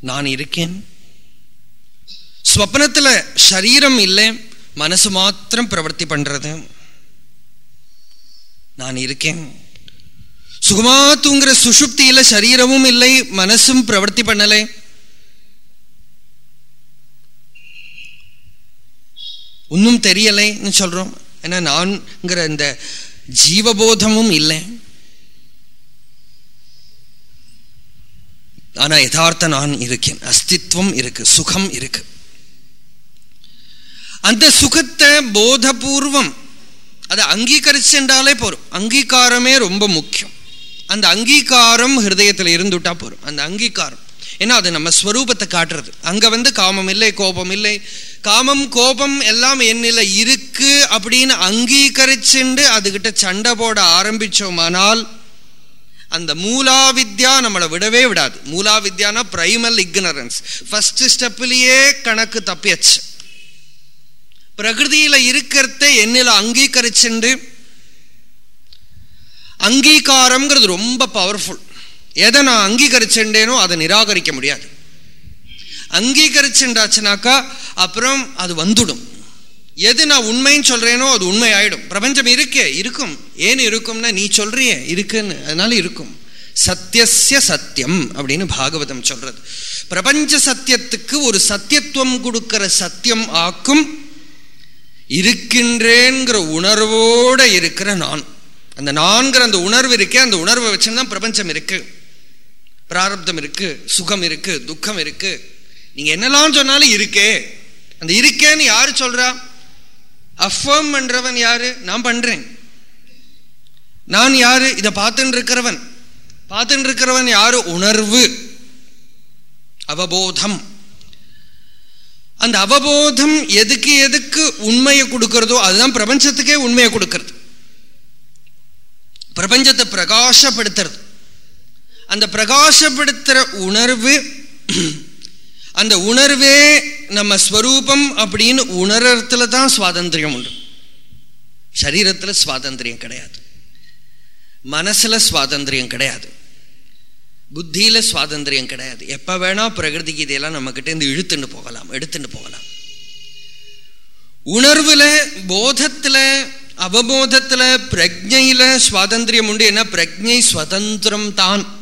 நான் இருக்கேன். ஸ்வப்னத்துல சரீரம் இல்லை மனசு மாத்திரம் பிரவர்த்தி பண்ணுறது நான் இருக்கேன். சுகமா தூங்குற சுஷுப்தியில சரீரமும் இல்லை மனசும் பிரவர்த்தி பண்ணலை. ஒன்றும் தெரியலைன்னு சொல்றோம். ஏன்னா நான்கிற இந்த ஜீவபோதமும் இல்லை. ஆனால் யதார்த்த நான் இருக்கேன். அஸ்தித்வம் இருக்கு சுகம் இருக்கு. அந்த சுகத்தை போதபூர்வம் அதை அங்கீகரிச்சுட்டாலே போறோம் அங்கீகாரமே ரொம்ப முக்கியம். அந்த அங்கீகாரம் ஹிருதயத்தில் இருந்துட்டா போறோம் அந்த அங்கீகாரம். ஏன்னா அது நம்ம ஸ்வரூபத்தை காட்டுறது. அங்கே வந்து காமம் இல்லை கோபம் இல்லை. காமம் கோபம் எல்லாம் என்னில் இருக்கு அப்படின்னு அங்கீகரிச்சுண்டு அதுகிட்ட சண்டை போட ஆரம்பித்தோமானால் அந்த மூலாவித்யா நம்மளை விடவே விடாது. மூலாவித்யானா பிரைமல் இக்னரன்ஸ் ஃபர்ஸ்ட் ஸ்டெப்லேயே கணக்கு தப்பியாச்சு. பிரகிருதியில் இருக்கிறத என்னில் அங்கீகரிச்சுண்டு அங்கீகாரம்ங்கிறது ரொம்ப பவர்ஃபுல் எதை நான் அங்கீகரிச்சுட்டேனோ அதை நிராகரிக்க முடியாது. அங்கீகரிச்சுண்டாச்சுனாக்கா அப்புறம் அது வந்துடும். எது நான் உண்மைன்னு சொல்கிறேனோ அது உண்மை ஆயிடும் பிரபஞ்சம் இருக்கே இருக்கும். ஏன் இருக்கும்னா நீ சொல்றியே இருக்குன்னு. அதனால இருக்கும். சத்தியசிய சத்தியம் அப்படின்னு பாகவதம் சொல்றது. பிரபஞ்ச சத்தியத்துக்கு ஒரு சத்தியத்துவம் கொடுக்கிற சத்தியம் ஆக்கும் இருக்கின்றேங்கிற உணர்வோட இருக்கிற நான். அந்த நான்கிற அந்த உணர்வு இருக்கே அந்த உணர்வை வச்சுதான் பிரபஞ்சம் இருக்கு. பிராரப்தம் இருக்கு சுகம் இருக்கு துக்கம் இருக்கு. நீங்க என்னெல்லாம் சொன்னாலும் இருக்கே. அந்த இருக்கேன்னு யாரு சொல்றா? அஃபர்ம் பண்றவன் யாரு? நான் பண்றேன். நான் யாரு? இதை பார்த்துட்டு இருக்கிறவன் பார்த்துட்டு இருக்கிறவன் யாரு? உணர்வு. அவபோதம். அந்த அவபோதம் எதுக்கு எதுக்கு உண்மையை கொடுக்கிறதோ அதுதான் பிரபஞ்சத்துக்கே உண்மையை கொடுக்கிறது. பிரபஞ்சத்தை பிரகாசப்படுத்துறது. அந்த பிரகாசப்படுத்துற உணர்வு அந்த உணர்வே நம்ம ஸ்வரூபம் அப்படின்னு உணர்றதுல தான் சுவாதந்திரியம் உண்டு. சரீரத்தில் சுவாதந்திரியம் கிடையாது. மனசுல சுவாதந்திரியம் கிடையாது. புத்தியில் சுவாதந்திரியம் கிடையாது. எப்போ வேணால் பிரகிருதிக்கு இதையெல்லாம் நம்மக்கிட்ட இருந்து இழுத்துட்டு போகலாம் எடுத்துட்டு போகலாம். உணர்வில் போதத்தில் அவபோதத்துல பிரஜையில் சுவாதந்திரியம் உண்டு. ஏன்னா பிரஜை சுதந்திரம் தான்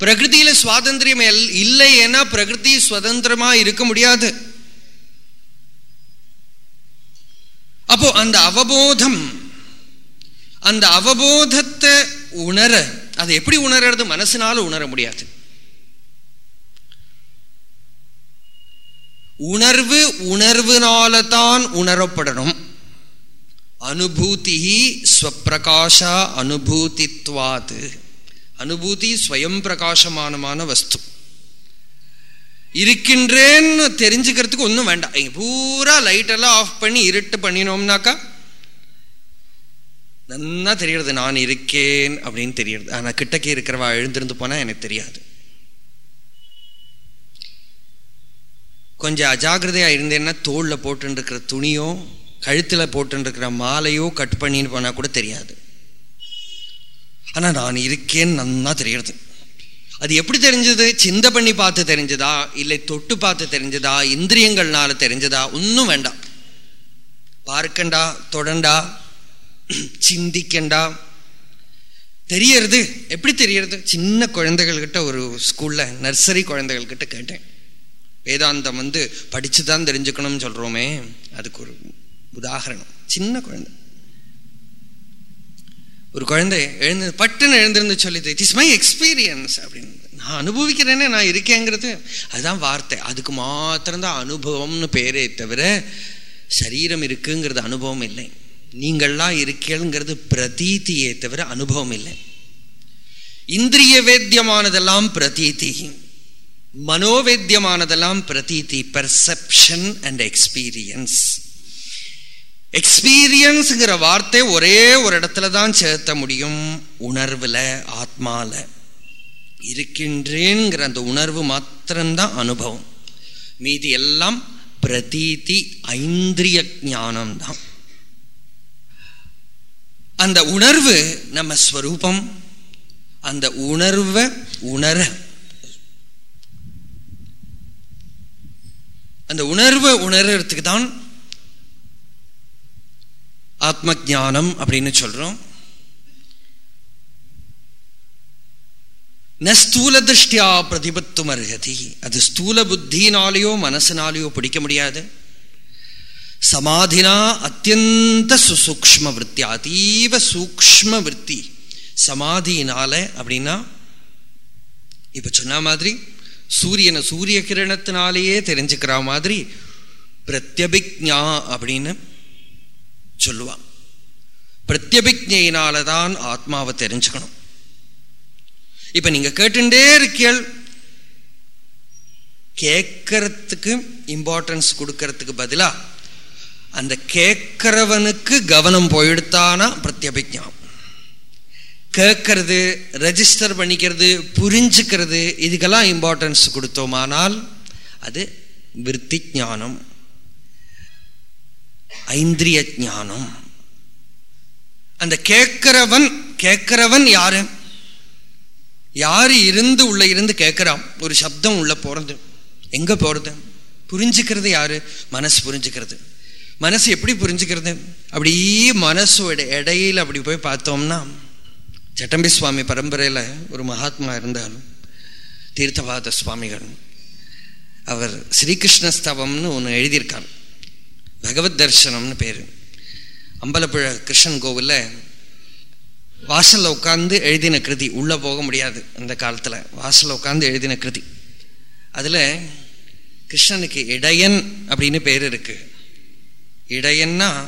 பிரகிருதியில சுவாதந்திரியம் இல்லை ஏன்னா பிரகிருதி சுதந்திரமா இருக்க முடியாது. அப்போ அந்த அவபோதம் அந்த அவபோதத்தை உணர அதை எப்படி உணர்றது? மனசினால உணர முடியாது. உணர்வு உணர்வுனால தான் உணரப்படணும். அனுபூதி ஸ்வப்பிரகாஷா அனுபூதித்வாது. அனுபூதி ஸ்வயம் பிரகாசமானமான வஸ்து. இருக்கின்றேன்னு தெரிஞ்சுக்கிறதுக்கு ஒன்றும் வேண்டாம். பூரா லைட்டெல்லாம் ஆஃப் பண்ணி இருட்டு பண்ணினோம்னாக்கா நன்னா தெரியறது நான் இருக்கேன் அப்படின்னு தெரியறது ஆனால் கிட்டக்கே இருக்கிறவா எழுந்திருந்து போனால் எனக்கு தெரியாது. கொஞ்சம் அஜாகிரதையாக இருந்தேன்னா தோளில் போட்டுருக்கிற துணியோ கழுத்தில் போட்டுருக்கிற மாலையோ கட் பண்ணின்னு போனால் கூட தெரியாது. ஆனால் நான் இருக்கேன்னு நன்னா தெரியறது அது எப்படி தெரிஞ்சது? சிந்த பண்ணி பார்த்து தெரிஞ்சதா? இல்லை தொட்டு பார்த்து தெரிஞ்சதா? இந்திரியங்கள்னால தெரிஞ்சதா? ஒன்றும் வேண்டாம். பார்க்கண்டா தொடண்டா சிந்திக்கண்டா. தெரியறது? எப்படி தெரியறது? சின்ன குழந்தைகள்கிட்ட ஒரு ஸ்கூலில் நர்சரி குழந்தைகள்கிட்ட கேட்டேன். வேதாந்தம் வந்து படித்து தான் தெரிஞ்சுக்கணும்னு சொல்கிறோமே அதுக்கு ஒரு உதாகரணம் சின்ன குழந்தை. ஒரு குழந்தை எழுந்து பட்டுன்னு எழுந்திருந்து சொல்லிது இட் இஸ் மை எக்ஸ்பீரியன்ஸ் அப்படின்னு. நான் அனுபவிக்கிறேனே நான் இருக்கேங்கிறது அதுதான் வார்த்தை. அதுக்கு மாத்திரம்தான் அனுபவம்னு பேரே தவிர சரீரம் இருக்குங்கிறது அனுபவம் இல்லை. நீங்கள்லாம் இருக்கேங்கிறது பிரதீத்தியே தவிர அனுபவம் இல்லை. இந்திரிய வேத்தியமானதெல்லாம் பிரதீதி மனோவேத்தியமானதெல்லாம் பிரதீதி பெர்செப்ஷன் அண்ட் எக்ஸ்பீரியன்ஸ் எக்ஸ்பீரியன்ஸுங்கிற வார்த்தை ஒரே ஒரு இடத்துல தான் சேர்த்த முடியும். உணர்வில் ஆத்மாவில் இருக்கின்றேங்கிற அந்த உணர்வு மாத்திரம்தான் அனுபவம். மீதி எல்லாம் பிரதீதி ஐந்திரிய ஞானம் தான் அந்த உணர்வு நம்ம ஸ்வரூபம். அந்த உணர்வை உணர. அந்த உணர்வை உணர்றதுக்கு தான் ஆத்ம ஜானம் அப்படின்னு சொல்றோம். ந ஸ்தூல திருஷ்டியா பிரதிபத்தும் அருகதி. அது ஸ்தூல புத்தினாலேயோ மனசினாலேயோ பிடிக்க முடியாது. சமாதினா அத்தியந்த சுசூக்ம விற்பி அதீவ சூக்ம விற்பி சமாதினால அப்படின்னா இப்ப சொன்ன மாதிரி சூரியனை சூரிய கிரணத்தினாலேயே தெரிஞ்சுக்கிற மாதிரி பிரத்யபிக்ஞா அப்படின்னு சொல்லுவான் பிரத்யபிக்ஞையினால தான் ஆத்மாவை தெரிஞ்சுக்கணும். இப்ப நீங்க கேட்டுட்டே இருக்கீள் கேட்கறதுக்கு இம்பார்ட்டன்ஸ் கொடுக்கறதுக்கு பதிலா அந்த கேட்கிறவனுக்கு கவனம் போயிடுத்தானா பிரத்யபிக்ஞா. கேட்கறது ரெஜிஸ்டர் பண்ணிக்கிறது புரிஞ்சுக்கிறது இதுக்கெல்லாம் இம்பார்ட்டன்ஸ் கொடுத்தோமானால் அது விற்பி ஞானம். ஐந்திரிய ஞானம் அந்த கேட்கிறவன் கேட்கிறவன் யாரு? யாரு இருந்து உள்ள இருந்து கேட்கிறான்? ஒரு சப்தம் உள்ள போறது. எங்க போறது? புரிஞ்சுக்கிறது யாரு? மனசு புரிஞ்சுக்கிறது. மனசு எப்படி புரிஞ்சுக்கிறது? அப்படியே மனசோட இடையில அப்படி போய் பார்த்தோம்னா ஜட்டம்பி சுவாமி பரம்பரையில் ஒரு மகாத்மா இருந்தாலும் தீர்த்தவாத சுவாமிகள். அவர் ஸ்ரீகிருஷ்ணஸ்தவம்னு ஒன்று எழுதியிருக்கார். பகவத் தர்சனம்னு பேர். அம்பலப்புழ கிருஷ்ணன் கோவிலில் வாசலில் உட்காந்து எழுதின கிருதி உள்ளே போக முடியாது அந்த காலத்தில். வாசலில் உட்காந்து எழுதின கிருதி. அதில் கிருஷ்ணனுக்கு இடையன் அப்படின்னு பேர் இருக்குது இடையன்னா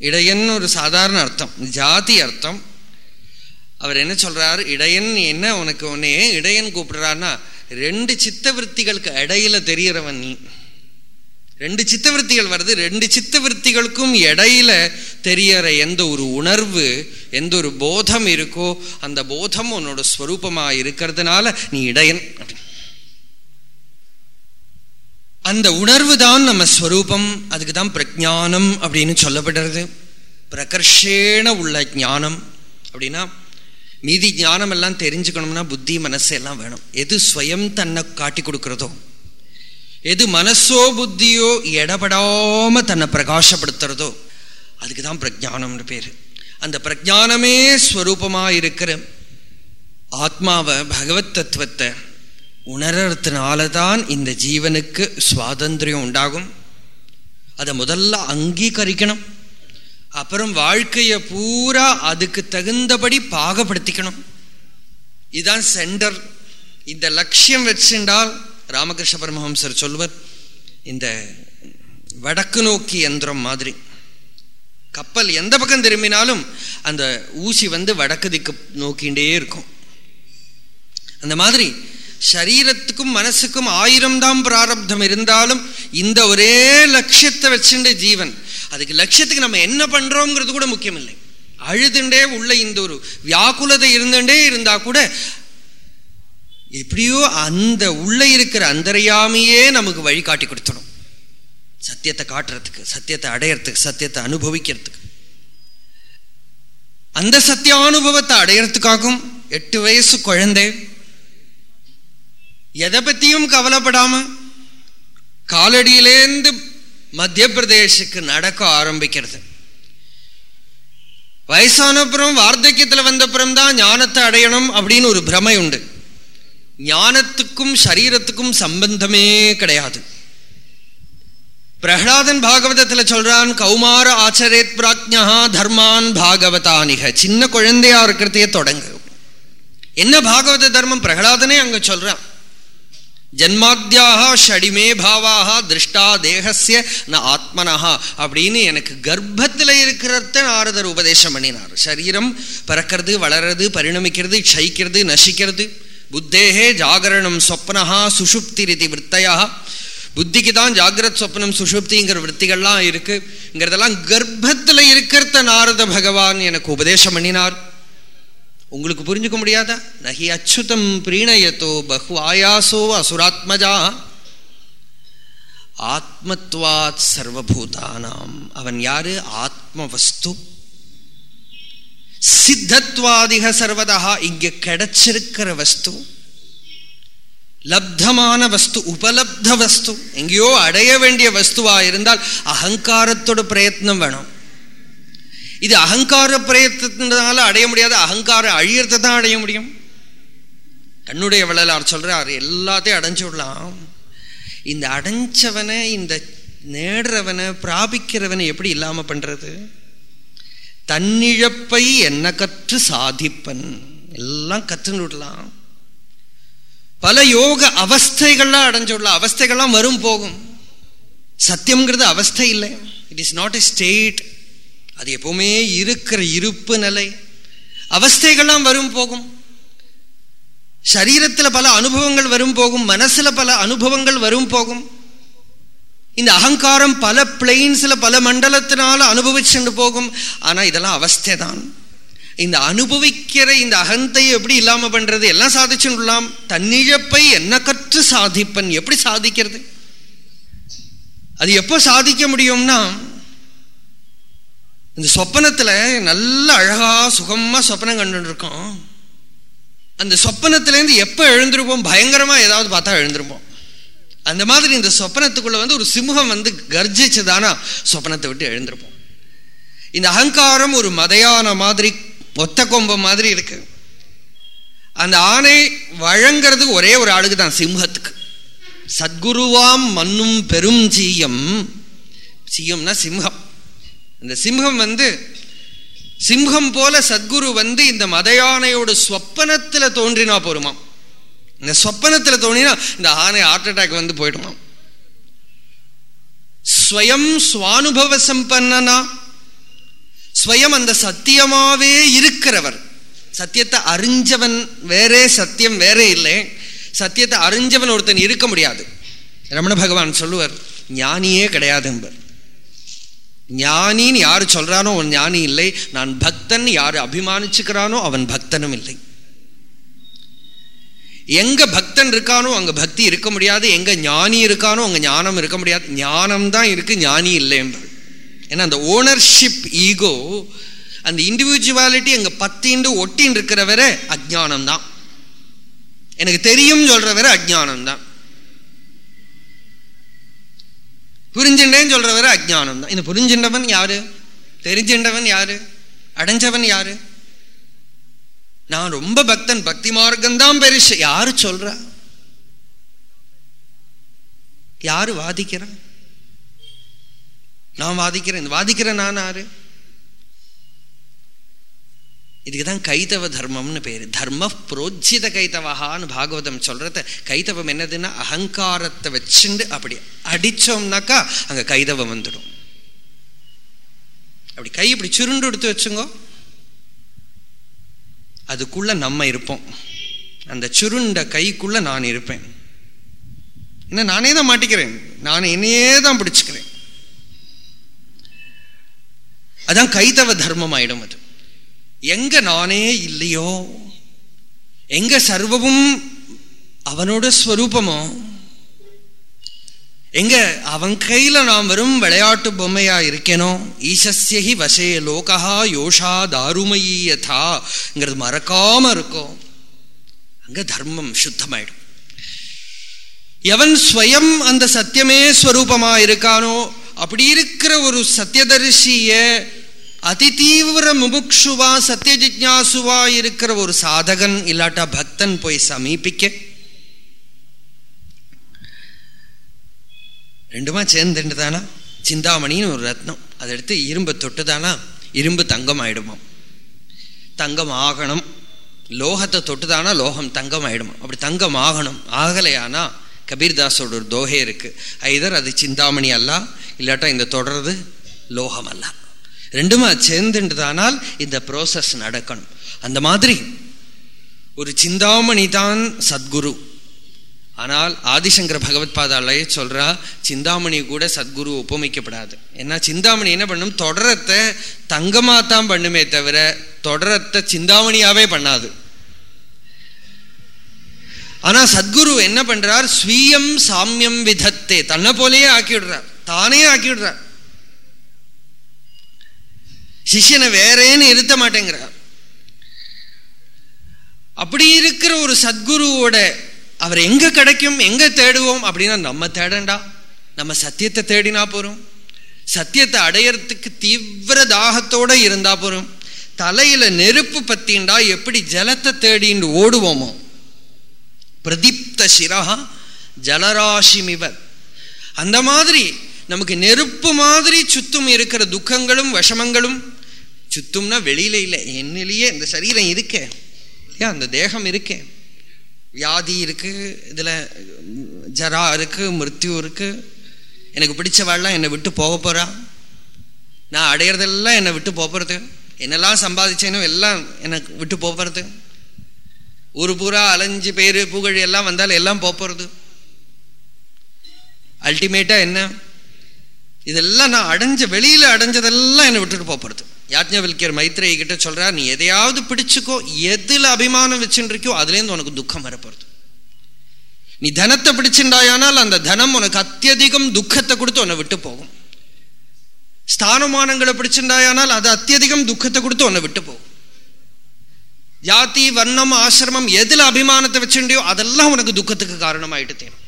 இடையன்னு ஒரு சாதாரண அர்த்தம் ஜாதி அர்த்தம். அவர் என்ன சொல்கிறாரு இடையன் என்ன உனக்கு உன்னைய இடையன் கூப்பிடுறான்னா ரெண்டு சித்தவருத்திகளுக்கு இடையில தெரிகிறவன் நீ. ரெண்டு சித்தவருத்திகள் வருது. ரெண்டு சித்தவருத்திகளுக்கும் இடையில தெரியற எந்த ஒரு உணர்வு எந்த ஒரு போதம் இருக்கோ அந்த போதம் உன்னோட ஸ்வரூபமா இருக்கிறதுனால நீ இடையன். அந்த உணர்வு தான் நம்ம ஸ்வரூபம். அதுக்கு தான் பிரஜானம் அப்படின்னு சொல்லப்படுறது. பிரகர்ஷேன உள்ள ஞானம். அப்படின்னா மீதி ஞானம் எல்லாம் தெரிஞ்சுக்கணும்னா புத்தி மனசு எல்லாம் வேணும். எது ஸ்வயம் தன்னை காட்டி கொடுக்குறதோ எது மனசோ புத்தியோ இடப்படாம தன்னை பிரகாசப்படுத்துறதோ அதுக்கு தான் பிரஜானம்னு பேர். அந்த பிரஜானமே ஸ்வரூபமாக இருக்கிற ஆத்மாவை பகவத் தத்துவத்தை உணர்றதுனால தான் இந்த ஜீவனுக்கு சுவாதந்திரியம் உண்டாகும். அதை முதல்ல அங்கீகரிக்கணும். அப்புறம் வாழ்க்கையை பூரா அதுக்கு தகுந்தபடி பாகப்படுத்திக்கணும். இதுதான் சென்டர். இந்த லட்சியம் வச்சுட்டால் ராமகிருஷ்ண பரமஹம்சர் சொல்வர் இந்த வடக்கு நோக்கி யந்திரம் மாதிரி. கப்பல் எந்த பக்கம் திரும்பினாலும் அந்த ஊசி வந்து வடக்கு திக்கு நோக்கிண்டே இருக்கும். அந்த மாதிரி சரீரத்துக்கும் மனசுக்கும் ஆயிரம் தான் பிராரப்தம் இருந்தாலும் இந்த ஒரே லட்சியத்தை வச்சுட்டு ஜீவன். அதுக்கு லட்சியத்துக்கு நம்ம என்ன பண்றோங்கிறது கூட முக்கியம் இல்லை அழுதுண்டே உள்ள இந்த ஒரு வியாக்குலதை இருந்துட்டே இருந்தா கூட எப்படியோ அந்த உள்ள இருக்கிற அந்தரையாமையே நமக்கு வழி காட்டி கொடுத்துடும். சத்தியத்தை காட்டுறதுக்கு சத்தியத்தை அடையறதுக்கு சத்தியத்தை அனுபவிக்கிறதுக்கு. அந்த சத்தியானுபவத்தை அடையறதுக்காகவும் எட்டு வயசு குழந்தை எதை பத்தியும் கவலைப்படாம காலடியிலேந்து மத்திய பிரதேசுக்கு நடக்க ஆரம்பிக்கிறது. வயசானப்புறம் வார்த்தக்கியத்தில் வந்தப்புறம் தான் ஞானத்தை அடையணும் அப்படின்னு ஒரு பிரமை உண்டு ஞானத்துக்கும் சரீரத்துக்கும் சம்பந்தமே கிடையாது. பிரகலாதன் பாகவதத்தில் சொல்றான் கௌமார ஆச்சரேத் பிராஜ்யா தர்மான் பாகவதானிக. சின்ன குழந்தையா இருக்கிறதையே தொடங்கு. என்ன பாகவத தர்மம்? பிரகலாதனே அங்க சொல்றான். ஜன்மாத்தியாக ஷடிமே பாவாக திருஷ்டா தேகசிய ந ஆத்மனஹா. அப்படின்னு எனக்கு கர்ப்பத்தில் இருக்கிறத நாரதர் உபதேசம் பண்ணினார். சரீரம் பறக்கிறது வளர்றது பரிணமிக்கிறது க்ஷயிக்கிறது நசிக்கிறது. புத்தேகே ஜாகரணம் சொப்னஹா சுஷுப்திரிதி விற்த்தையா புத்திக்கு தான் ஜாகிரத் சொப்னம் சுஷுப்திங்கிற விற்த்திகள்லாம் இருக்குங்கிறதெல்லாம் கர்ப்பத்தில் இருக்கிறத நாரத பகவான் எனக்கு உபதேசம் பண்ணினார். உங்களுக்கு புரிஞ்சுக்க முடியாதா? நகி அச்சுதம் பிரீணயத்தோ பகு ஆயாசோ அசுராத்மஜா. ஆத்மத்வாத் சர்வபூதானாம். அவன் யாரு? ஆத்மவஸ்து சித்தத்வாதிக சர்வதா இங்கே கிடைச்சிருக்கிற வஸ்து லப்தமான வஸ்து உபலப்த வஸ்து எங்கேயோ அடைய வேண்டிய வஸ்துவா இருந்தால் அகங்காரத்தோட பிரயத்னம் வேணும். இது அகங்கார பிரயத்தனால அடைய முடியாத அகங்காரம் அழியறதை தான் அடைய முடியும். கண்ணுடைய வள்ளலார் சொல்றார் எல்லாத்தையும் அடைஞ்சு விடலாம். இந்த அடைஞ்சவனை இந்த நேடுறவனை பிராபிக்கிறவனை எப்படி இல்லாம பண்றது? தன்னிழப்பை என்ன கற்று சாதிப்பன்? எல்லாம் கற்றுன்னு விடலாம் பல யோக அவஸ்தைகள்லாம் அடைஞ்சுள்ள அவஸ்தைகள்லாம் வரும் போகும். சத்தியம்ங்கிறது அவஸ்தை இல்லை. It is not a state அது எப்பவுமே இருக்கிற இருப்பு நிலை. அவஸ்தைகள்லாம் வரும் போகும். சரீரத்தில் பல அனுபவங்கள் வரும் போகும். மனசில் பல அனுபவங்கள் வரும் போகும். இந்த அகங்காரம் பல பிளெயின்ஸில் பல மண்டலத்தினால அனுபவிச்சுட்டு போகும். ஆனால் இதெல்லாம் அவஸ்தை தான் இந்த அனுபவிக்கிற இந்த அகந்தையை எப்படி இல்லாமல் பண்ணுறது எல்லாம் சாதிச்சுடலாம். தன்னிழப்பை என்ன கற்று சாதிப்பன்? எப்படி சாதிக்கிறது? அது எப்போ சாதிக்க முடியும்னா இந்த சொப்பனத்தில் நல்ல அழகாக சுகமாக சொப்பனம் கண்டுருக்கோம். அந்த சொப்பனத்துலேருந்து எப்போ எழுந்திருப்போம்? பயங்கரமாக ஏதாவது பார்த்தா எழுந்திருப்போம். அந்த மாதிரி இந்த சொப்பனத்துக்குள்ள வந்து ஒரு சிம்ஹம் வந்து கர்ஜிச்சதானா சொப்பனத்தை விட்டு எழுந்திருப்போம். இந்த அகங்காரம் ஒரு மதையான மாதிரி ஒத்த கொம்பம் மாதிரி இருக்கு. அந்த ஆணை வழங்கிறது ஒரே ஒரு ஆளுக்கு தான் சிம்ஹத்துக்கு. சத்குருவாம் மண்ணும் பெரும் சீயம். சீயம்னா சிம்ஹம். இந்த சிம்ஹம் வந்து சிம்ஹம் போல சத்குரு வந்து இந்த மதையானையோட சொப்பனத்தில் தோன்றினா போருமாம். இந்த சொப்பனத்தில் தோணினா இந்த ஆனை ஹார்ட் அட்டாக் வந்து போயிடுமாம். ஸ்வயம் சுவானுபவ சம்பன்னா ஸ்வயம் அந்த சத்தியமாவே இருக்கிறவர். சத்தியத்தை அறிஞ்சவன் வேறே சத்தியம் வேறே இல்லை. சத்தியத்தை அறிஞ்சவன் ஒருத்தன் இருக்க முடியாது. ரமண பகவான் சொல்லுவார் ஞானியே கிடையாது என்பர். ஞானின்னு யார் சொல்றானோ அவன் ஞானி இல்லை. நான் பக்தன். யார் அபிமானிச்சுக்கிறானோ அவன் பக்தனும் இல்லை. எங்க பக்தன் இருக்கானோ அங்க பக்தி இருக்க முடியாது. எங்க ஞானி இருக்கானோ அங்க ஞானம் இருக்க முடியாது. ஞானம் தான் இருக்கு ஞானி இல்லை ஏன்னா அந்த ஓனர்ஷிப் ஈகோ அந்த இண்டிவிஜுவாலிட்டி அங்க பத்தின்னு ஒட்டின்னு இருக்கிறவரை அஜானம் தான். எனக்கு தெரியும் சொல்றவரை அஜானம் தான். புரிஞ்சுட்டேன்னு சொல்றவரை அஜானம் தான். இந்த புரிஞ்சின்றவன் யாரு? தெரிஞ்சின்றவன் யாரு? அடைஞ்சவன் யாரு? நான் ரொம்ப பக்தன் பக்தி மார்க்கம்தான் பெருசு. யாரு சொல்றா? யாரு வாதிக்கிறான் நான் வாதிக்கிறேன். வாதிக்கிறேன் நான் யாரு? இதுக்கு தான் கைத்தவ தர்மம்னு பேரு. தர்ம புரோஜித கைதவஹான்னு பாகவதம் சொல்றத கைத்தவம் என்னதுன்னா அகங்காரத்தை வச்சுண்டு அப்படி அடிச்சோம்னாக்கா அங்க கைதவம் வந்துடும். அப்படி கை இப்படி சுருண்டு எடுத்து வச்சுங்கோ. அதுக்குள்ள நம்ம இருப்போம். அந்த சுருண்ட கைக்குள்ள நான் இருப்பேன். என்ன நானே தான் மாட்டிக்கிறேன். நான் என்னையே தான் பிடிச்சுக்கிறேன். அதான் கைத்தவ தர்மம் ஆயிடும் அது. எங்க நானே இல்லையோ? எங்க சர்வமும் அவனோட ஸ்வரூபமோ? எங்க அவன் கையில நாம் வெறும் விளையாட்டு பொம்மையா இருக்கேனோ? ஈசஸ்யஹி வசே லோகா யோஷா தாருமயி யதாங்கிறது மறக்காம இருக்கும். அங்க தர்மம் சுத்தமாயிடும். எவன் ஸ்வயம் அந்த சத்தியமே ஸ்வரூபமா இருக்கானோ அப்படி இருக்கிற ஒரு சத்தியதரிசிய அதிதீவிர முமுக்ஷுவா சத்திய ஜிக்யாசுவா இருக்கிற ஒரு சாதகன் இல்லாட்டா பக்தன் போய் சமீபிக்க. ரெண்டுமா சேர்ந்துட்டு தானா சிந்தாமணின்னு ஒரு ரத்னம். அதை எடுத்து இரும்பை தொட்டு தானா இரும்பு தங்கம் ஆயிடுமாம் தங்கம் ஆகணும் லோகத்தை தொட்டுதானா? லோகம் தங்கம் ஆயிடுமா அப்படி தங்கம் ஆகணும் ஆகலையானா? கபீர்தாஸோட ஒரு தோகை இருக்குது ஐதர் அது சிந்தாமணி அல்ல. இல்லாட்டா இந்த தொடர்றது லோகம் அல்ல. ரெண்டுமா சேர்ந்துன்றதானால் இந்த ப்ரோசஸ் நடக்கணும். அந்த மாதிரி ஒரு சிந்தாமணி தான் சத்குரு. ஆனால் ஆதிசங்கர பகவத் பாதாலய சொல்றா சிந்தாமணி கூட சத்குரு ஒப்புமைக்கப்படாது. ஏன்னா சிந்தாமணி என்ன பண்ணும்? தொடரத்தை தங்கமாத்தான் பண்ணுமே தவிர தொடரத்தை சிந்தாமணியாவே பண்ணாது. ஆனா சத்குரு என்ன பண்றார்? ஸ்வீயம் சாமியம் விதத்தே. தன்னை போலேயே ஆக்கிவிடுறார். தானே ஆக்கிவிடுறார். சிஷ்யனை வேறேன்னு இருத்த மாட்டேங்கிறார். அப்படி இருக்கிற ஒரு சத்குருவோட அவர் எங்க கிடைக்கும் எங்க தேடுவோம் அப்படின்னா நம்ம தேடண்டா. நம்ம சத்தியத்தை தேடினா போறோம். சத்தியத்தை அடையறதுக்கு தீவிர தாகத்தோட இருந்தா போறோம். தலையில நெருப்பு பத்தின்டா எப்படி ஜலத்தை தேடின்னு ஓடுவோமோ. பிரதீப்த சிரஹா ஜலராசிமிவர் அந்த மாதிரி நமக்கு நெருப்பு மாதிரி சுத்தும் இருக்கிற துக்கங்களும் விஷமங்களும் சுத்தும்னா வெளியில இல்லை என்னிலேயே இந்த சரீரம் இருக்கே. இல்லையா? அந்த தேகம் இருக்கேன் வியாதி இருக்குது இதில் ஜரா இருக்குது மிருத்யு இருக்குது எனக்கு பிடிச்சவாள்லாம் என்னை விட்டு போக போறா. நான் அடையிறதெல்லாம் என்னை விட்டு போகிறது என்னெல்லாம் சம்பாதிச்சேனோ எல்லாம் எனக்கு விட்டு போகிறது ஒரு பூரா அலைஞ்சு பேர் புகழ் எல்லாம் வந்தாலும் எல்லாம் போகிறது அல்டிமேட்டாக என்ன? இதெல்லாம் நான் அடைஞ்ச வெளியில் அடைஞ்சதெல்லாம் என்னை விட்டுட்டு போகிறது யாஜ்ஞவல்கியர் மைத்ரேயி கிட்ட சொல்றா நீ எதையாவது பிடிச்சுக்கோ எதில் அபிமானம் வச்சுட்டு இருக்கியோ அதுலேருந்து உனக்கு துக்கம் வரப்போறது. நீ தனத்தை பிடிச்சிருந்தாயானால் அந்த தனம் உனக்கு அத்தியதிகம் துக்கத்தை கொடுத்து உன்னை விட்டு போகும். ஸ்தானமானங்களை பிடிச்சிருந்தாயானால் அது அத்தியதிகம் துக்கத்தை கொடுத்து உன்னை விட்டு போகும். ஜாதி வர்ணம் ஆசிரமம் எதில் அபிமானத்தை வச்சுட்டியோ அதெல்லாம் உனக்கு துக்கத்துக்கு காரணமாயிட்டு தேனும்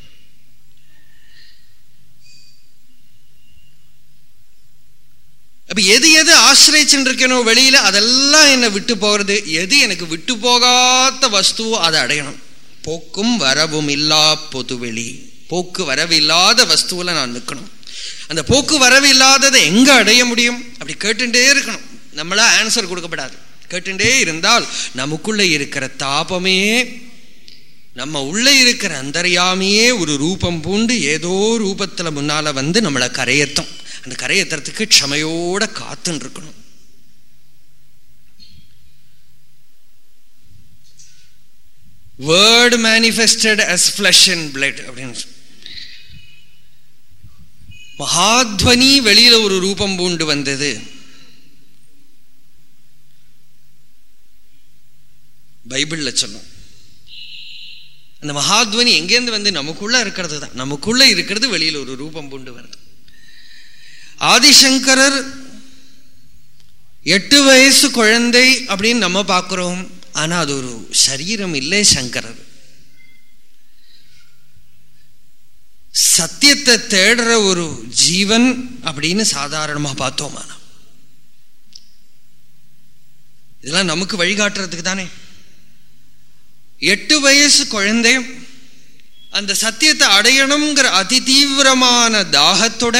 அப்போ எது எது ஆசிரியச்சுட்டு வெளியில் அதெல்லாம் என்னை விட்டு போகிறது எது எனக்கு விட்டு போகாத வஸ்துவோ அதை அடையணும். போக்கும் வரவும் இல்லா பொதுவெளி. போக்கு வரவில்லாத வஸ்துவில் நான் நிற்கணும் அந்த போக்கு வரவில்லாததை எங்கே அடைய முடியும்? அப்படி கேட்டுட்டே இருக்கணும். நம்மளா ஆன்சர் கொடுக்கப்படாது. கேட்டுட்டே இருந்தால் நமக்குள்ளே இருக்கிற தாபமே நம்ம உள்ளே இருக்கிற அந்தரியாமையே ஒரு ரூபம் பூண்டு ஏதோ ரூபத்தில் முன்னால் வந்து நம்மளை கரையேற்றும். அந்த கரையேற்றுறதுக்கு க்ஷமையோட காத்துன்னு இருக்கணும் word manifested as flesh and blood அப்படின்னு மகாத்வனி வெளியில ஒரு ரூபம் பூண்டு வந்தது. பைபிள்ல சொல்லும் அந்த மகாத்வனி எங்கேருந்து வந்து நமக்குள்ள இருக்கிறது தான். நமக்குள்ள இருக்கிறது வெளியில ஒரு ரூபம் பூண்டு வருது. ஆதிசங்கரர் எட்டு வயசு குழந்தை அப்படின்னு நம்ம பார்க்குறோம். ஆனால் அது ஒரு சரீரம் இல்லை சங்கரர். சத்தியத்தை தேடுற ஒரு ஜீவன் அப்படின்னு சாதாரணமா பார்த்தோமா இதெல்லாம் நமக்கு வழிகாட்டுறதுக்கு தானே. எட்டு வயசு குழந்தை அந்த சத்தியத்தை அடையணுங்கிற அதி தீவிரமான தாகத்தோட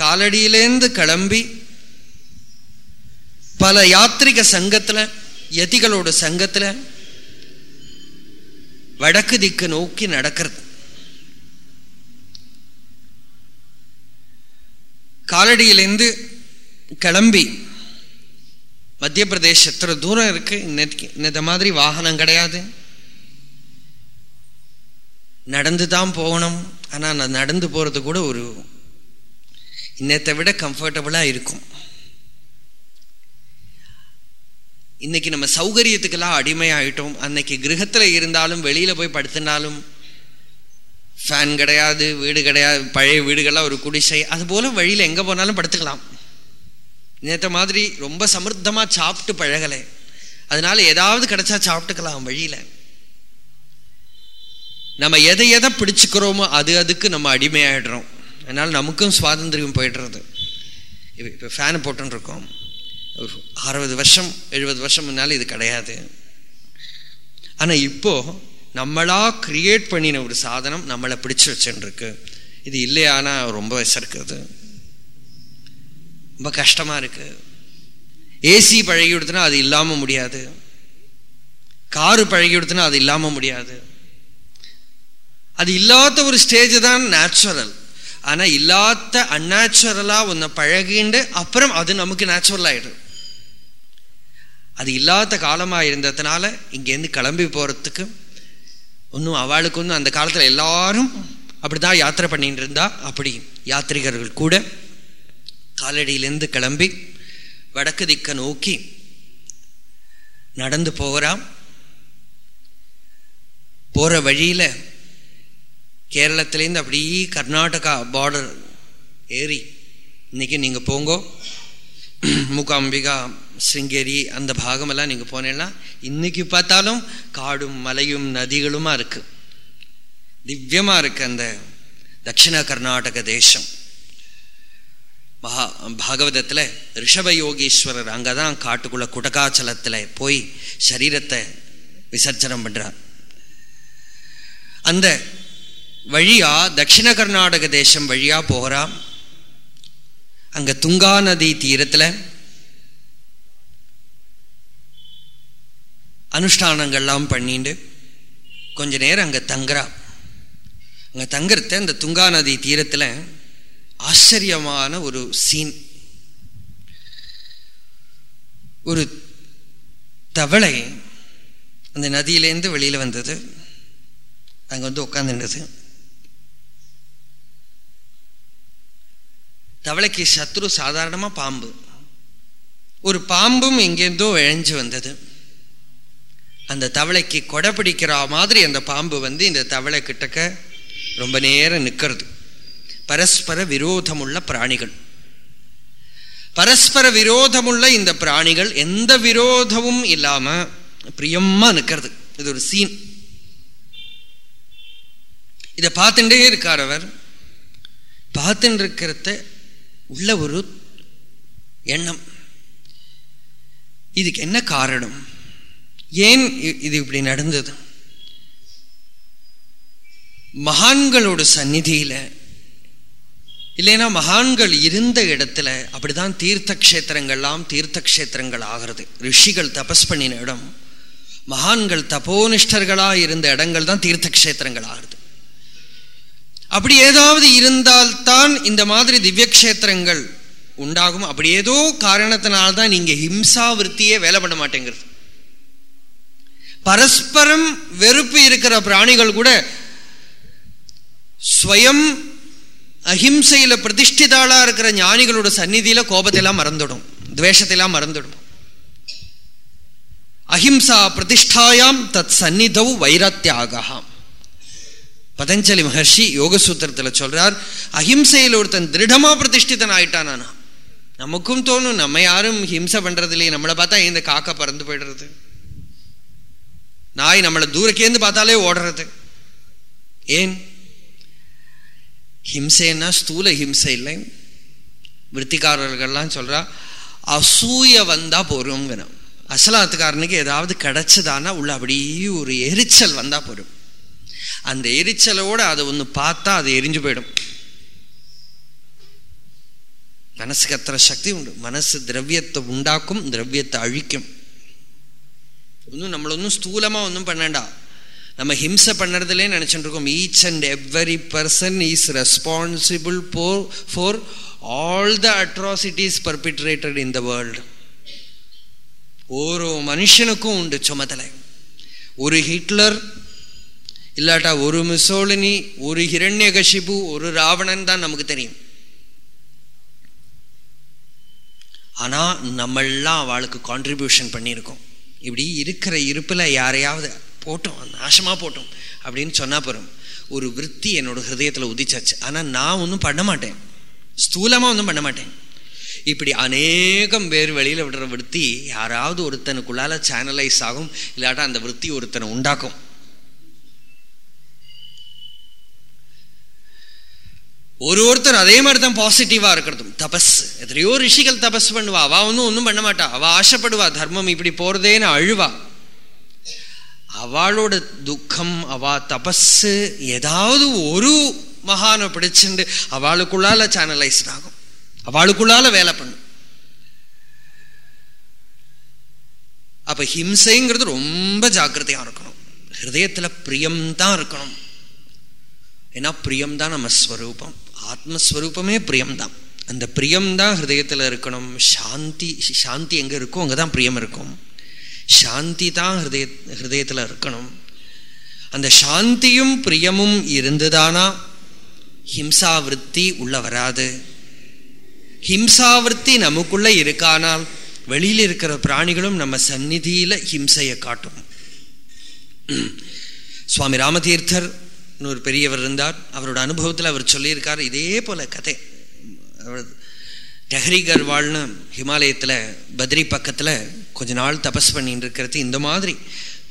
காலடியிலேருந்து கிளம்பி பல யாத்திரிக சங்கத்தில் யதிகளோட சங்கத்தில் வடக்கு திக்கு நோக்கி நடக்கிறது. காலடியிலேருந்து கிளம்பி மத்திய பிரதேசத்துல தூரம் இருக்கு? இன்னைக்கு இந்த மாதிரி வாகனம் கிடையாது. நடந்து தான் போகணும். ஆனால் நான் நடந்து போகிறது கூட ஒரு இன்னத்தை விட கம்ஃபர்டபுளாக இருக்கும். இன்னைக்கு நம்ம சௌகரியத்துக்கெல்லாம் அடிமையாயிட்டோம். அன்னைக்கு கிரகத்தில் இருந்தாலும் வெளியில் போய் படுத்தினாலும் ஃபேன் கிடையாது வீடு கிடையாது பழைய வீடுகள்லாம் ஒரு குடிசை. அதுபோல் வழியில் எங்கே போனாலும் படுத்துக்கலாம். நேற்ற மாதிரி ரொம்ப சமிருத்தமாக சாப்பிட்டு பழகலை. அதனால ஏதாவது கிடைச்சா சாப்பிட்டுக்கலாம் வழியில். நம்ம எதை எதை பிடிச்சுக்கிறோமோ அது அதுக்கு நம்ம அடிமையாயிடுறோம். அதனால் நமக்கும் சுவாதந்திரியம் போயிடுறது. இப்போ ஃபேனை போட்டுருக்கோம் ஒரு அறுபது வருஷம் எழுபது வருஷம் முன்னால் இது கிடையாது. ஆனால் இப்போது நம்மளாக க்ரியேட் பண்ணின ஒரு சாதனம் நம்மளை பிடிச்சி வச்சுருக்கு இது இல்லையானா ரொம்ப வச்சிருக்குது ரொம்ப கஷ்டமாக இருக்குது ஏசி பழகி கொடுத்தனா அது இல்லாமல் முடியாது. காரு பழகி கொடுத்தனா அது இல்லாமல் முடியாது. அது இல்லாத ஒரு ஸ்டேஜ் தான் நேச்சுரல் ஆனால் இல்லாத அந்நேச்சுரலாக ஒன்று பழகிண்டு அப்புறம் அது நமக்கு நேச்சுரல் ஆகிடும் அது இல்லாத காலமாக இருந்ததுனால இங்கேருந்து கிளம்பி போகிறதுக்கு ஒன்றும் அவளுக்கு ஒன்றும் அந்த காலத்தில் எல்லாரும் அப்படி தான் யாத்திரை பண்ணிட்டு இருந்தா. அப்படி யாத்திரிகர்கள் கூட காலடியிலேருந்து கிளம்பி வடக்கு திக்க நோக்கி நடந்து போகிறான். போகிற வழியில் கேரளத்துலேருந்து அப்படியே கர்நாடகா பார்டர் ஏறி இன்னைக்கு நீங்கள் போங்கோ. மூகாம்பிகா சிங்கேரி அந்த பாகமெல்லாம் நீங்கள் போனீங்கன்னா இன்றைக்கி பார்த்தாலும் காடும் மலையும் நதிகளுமா இருக்குது திவ்யமாக இருக்குது அந்த தட்சிண கர்நாடக தேசம். மகா பாகவதத்தில் ரிஷப யோகீஸ்வரர் அங்கே தான் காட்டுக்குள்ள குடகாச்சலத்தில் போய் சரீரத்தை விசர்ஜனம் பண்ணுறார் அந்த வழியா தட்சிண கர்நாடக தேசம் வழியா போகிறா அங்க துங்கா நதி தீரத்தில் அனுஷ்டானங்கள்லாம் பண்ணிட்டு கொஞ்ச நேரம் அங்க தங்குறா. அங்க தங்குறத அந்த துங்கா நதி தீரத்தில் ஆச்சரியமான ஒரு சீன் ஒரு தவளை அந்த நதியிலேருந்து வெளியில் வந்தது. அங்கே வந்து உட்காந்துருந்தது தவளைக்கு சத்ரு சாதாரணமாக பாம்பு. ஒரு பாம்பும் எங்கேருந்தோ இழைஞ்சு வந்தது. அந்த தவளைக்கு கொடை பிடிக்கிற மாதிரி அந்த பாம்பு வந்து இந்த தவளை கிட்டக்க ரொம்ப நேரம் நிற்கிறது பரஸ்பர விரோதமுள்ள பிராணிகள். பரஸ்பர விரோதமுள்ள இந்த பிராணிகள் எந்த விரோதமும் இல்லாமல் பிரியமாக நிற்கிறது இது ஒரு சீன் இதை பார்த்துட்டே இருக்கார் அவர். பார்த்துட்டு இருக்கிறத உள்ள ஒரு எண்ணம். இதுக்கு என்ன காரணம்? ஏன் இது இப்படி நடந்தது? மகான்களோட சந்நிதியில் இல்லைன்னா மகான்கள் இருந்த இடத்துல அப்படிதான் தீர்த்த கஷேத்திரங்கள்லாம் தீர்த்த கஷேத்திரங்கள் ஆகிறது. ரிஷிகள் தபஸ் பண்ணின இடம் மகான்கள் தபோனிஷ்டர்களாக இருந்த இடங்கள் தான் தீர்த்த கஷேத்திரங்கள் ஆகுது. அப்படி ஏதாவது இருந்தால்தான் இந்த மாதிரி திவ்யக்ஷேத்திரங்கள் உண்டாகும். அப்படி ஏதோ காரணத்தினால்தான் நீங்க ஹிம்சா விற்த்தியே வேலை பண்ண மாட்டேங்கிறது. பரஸ்பரம் வெறுப்பு இருக்கிற பிராணிகள் கூட ஸ்வயம் அஹிம்சையில பிரதிஷ்டிதாளா இருக்கிற ஞானிகளோட சந்நிதியில கோபத்தையெல்லாம் மறந்துடும். துவேஷத்தையெல்லாம் மறந்துடும். அஹிம்சா பிரதிஷ்டாயாம் தத் சந்நிதவு வைரத்தியாகாம் பதஞ்சலி மகர்ஷி யோகசூத்திரத்தில் சொல்கிறார் சொல்றார் அஹிம்சையில் ஒருத்தன் திருடமா பிரதிஷ்டிதன் ஆயிட்டான் நமக்கும் தோணும் நம்ம யாரும் ஹிம்சை பண்றது இல்லையே நம்மளை பார்த்தா இந்த காக்கா பறந்து போயிடுறது? நாய் நம்மளை தூரக்கேந்து பார்த்தாலே ஓடுறது. ஏன்? ஹிம்சைன்னா ஸ்தூல ஹிம்சை இல்லை. விற்பிக்காரர்கள்லாம் சொல்றா அசூய வந்தா போறோங்கிறோம் அசலாத்துக்காரனுக்கு ஏதாவது கிடைச்சதானா உள்ள அப்படியே ஒரு எரிச்சல் வந்தா போறோம் அந்த எரிச்சலோட அதை ஒன்று பார்த்தா அது எரிஞ்சு போயிடும். மனசுக்கு அத்தனை சக்தி உண்டு. மனசு திரவியத்தை உண்டாக்கும் திரவியத்தை அழிக்கும். ஒன்றும் நம்மள ஒன்றும் ஸ்தூலமாக ஒன்றும் பண்ணண்டா நம்ம ஹிம்சை பண்ணுறதுலே நினச்சிட்டு இருக்கோம் each and every person is responsible for for all the atrocities perpetrated in the world ஒரு மனுஷனுக்கும் உண்டு சுமதலை ஒரு ஹிட்லர் இல்லாட்டா ஒரு மிசோலினி ஒரு ஹிரண்யகஷிபு ஒரு ராவணன் தான் நமக்கு தெரியும். ஆனால் நம்மெல்லாம் அவளுக்கு கான்ட்ரிபியூஷன் பண்ணியிருக்கோம். இப்படி இருக்கிற இருப்பில் யாரையாவது போட்டோம் நாசமாக போட்டோம் அப்படின்னு சொன்னால் போகிறோம் ஒரு விற்பி என்னோட ஹிருதயத்தில் உதிச்சாச்சு. ஆனால் நான் ஒன்றும் பண்ண மாட்டேன். ஸ்தூலமாக ஒன்றும் பண்ண மாட்டேன். இப்படி அநேகம் பேர் வெளியில் விடுற விற்பி யாராவது ஒருத்தனுக்குள்ளால சேனலைஸ் ஆகும். இல்லாட்டா அந்த விற்பி ஒருத்தனை உண்டாக்கும். ஒரு ஒருத்தர் அதே மாதிரி தான் பாசிட்டிவா இருக்கிறதும். தபஸ். எத்தனையோ ரிஷிகள் தபஸ் பண்ணுவா. அவ ஒன்றும் ஒன்றும் பண்ண மாட்டா. அவ ஆசைப்படுவா தர்மம் இப்படி போறதேன்னு அழுவா. அவளோட துக்கம் அவ தபஸ் ஏதாவது ஒரு மகானை பிடிச்சுண்டு அவளுக்குள்ளால சேனலைஸ் ஆகும். அவளுக்குள்ளால வேலை பண்ணும். அப்ப ஹிம்சைங்கிறது ரொம்ப ஜாக்கிரதையா இருக்கணும். ஹிருதயத்தில் பிரியம் தான் இருக்கணும். ஏன்னா பிரியம் தான் நம்ம ஸ்வரூபம். ஆத்மஸ்வரூபமே பிரியம் தான் அந்த பிரியம்தான் ஹிருதயத்தில் இருக்கணும். சாந்தி சாந்தி எங்கே இருக்கோ அங்கே தான் பிரியம் இருக்கும். சாந்தி தான் ஹிருதய ஹிருதயத்தில் இருக்கணும். அந்த சாந்தியும் பிரியமும் இருந்துதானா? ஹிம்சாவிருத்தி உள்ள வராது. ஹிம்சாவிருத்தி நமக்குள்ளே இருக்கானால் வெளியில் இருக்கிற பிராணிகளும் நம்ம சந்நிதியில் ஹிம்சையை காட்டும். சுவாமி ராமதீர்த்தர் இன்னொரு பெரியவர் இருந்தார். அவரோட அனுபவத்தில் அவர் சொல்லியிருக்கார். இதே போல கதை. அவர் டெஹரி கர்வால்னு ஹிமாலயத்தில் பத்ரி பக்கத்தில் கொஞ்ச நாள் தபஸ் பண்ணிட்டு இருக்கிறது இந்த மாதிரி.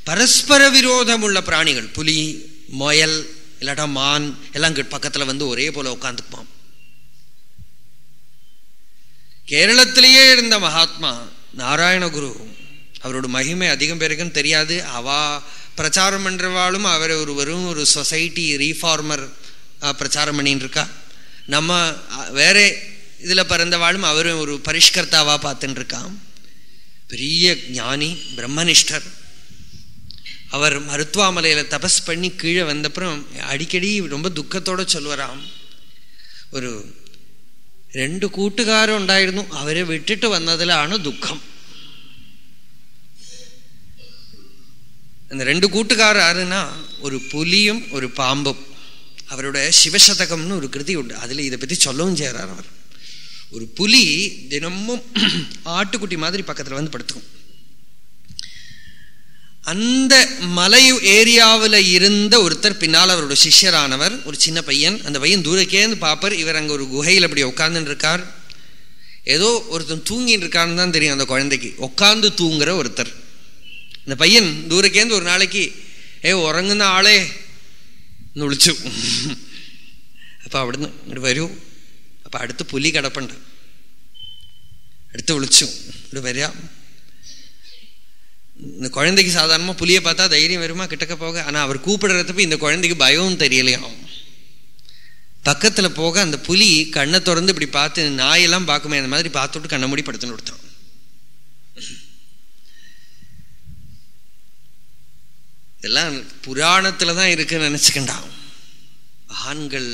பரஸ்பர விரோதம் உள்ள பிராணிகள் புலி முயல் இல்லாட்டா மான் எல்லாம் பக்கத்தில் வந்து ஒரே போல உட்காந்துக்குமாம் கேரளத்திலேயே இருந்த மகாத்மா நாராயணகுரு அவரோட மகிமை அதிகம் பேருக்கும் தெரியாது. அவா பிரச்சாரம் பண்ணுறவாளும் அவர் ஒரு வெறும் ஒரு சொசைட்டி ரீஃபார்மர் பிரச்சாரம் பண்ணின்னு இருக்கா நம்ம வேற இதில் பிறந்தவாளும் அவரும் ஒரு பரிஷ்கர்த்தாவாக பார்த்துட்டு இருக்கான் பெரிய ஞானி பிரம்மனிஷ்டர் அவர் மருத்துவாமலையில் தபஸ் பண்ணி கீழே வந்தப்புறம் அடிக்கடி ரொம்ப துக்கத்தோடு சொல்லுவாராம் ஒரு രണ്ട് കൂട്ടുകാരുണ്ടായിരുന്നു അവരെ വിട്ടിട്ട് വന്നതിലാണ് ദുഃഖം அந்த ரெண்டு கூட்டுக்காரர் யாருன்னா ஒரு புலியும் ஒரு பாம்பும். அவரோட சிவசதகம்னு ஒரு கிருதி உண்டு. அதில் இதை பற்றி சொல்லவும் செய்கிறார் அவர். ஒரு புலி தினமும் ஆட்டுக்குட்டி மாதிரி பக்கத்தில் வந்து படுத்துக்கும். அந்த மலை ஏரியாவில் இருந்த ஒருத்தர் பின்னால் அவரோட சிஷ்யரானவர் ஒரு சின்ன பையன் அந்த பையன் தூரக்கேந்து பார்ப்பார் இவர் அங்கே ஒரு குகையில் அப்படி உட்காந்துன்னு இருக்கார். ஏதோ ஒருத்தன் தூங்கின்னு இருக்கான்னு தான் தெரியும் அந்த குழந்தைக்கு. உட்காந்து தூங்குற ஒருத்தர். இந்த பையன் தூரக்கேந்து ஒரு நாளைக்கு ஏ ഉറങ്ങുന്ന ആളെ എന്ന് വിളിച്ചു അപ്പം അവിടുന്ന് ഇങ്ങോട്ട് വരൂ അപ്പം അടുത്ത് പുലി കിടപ്പുണ്ട് അടുത്ത് വിളിച്ചു ഇവിടെ വരിക இந்த குழந்தைக்கு சாதாரணமாக புளியை பார்த்தா தைரியம் வருமா கிட்டக்க போக ஆனால் அவர் கூப்பிடுறதுப்ப இந்த குழந்தைக்கு பயமும் தெரியலையாம் பக்கத்தில் போக அந்த புலி கண்ணை திறந்து இப்படி பார்த்து நாயெல்லாம் பார்க்குமே அந்த மாதிரி பார்த்துட்டு கண்ணை மூடி படுத்துன்னு கொடுத்தான் இதெல்லாம் புராணத்தில் தான் இருக்குன்னு நினச்சிக்கண்டாம் ஆண்கள்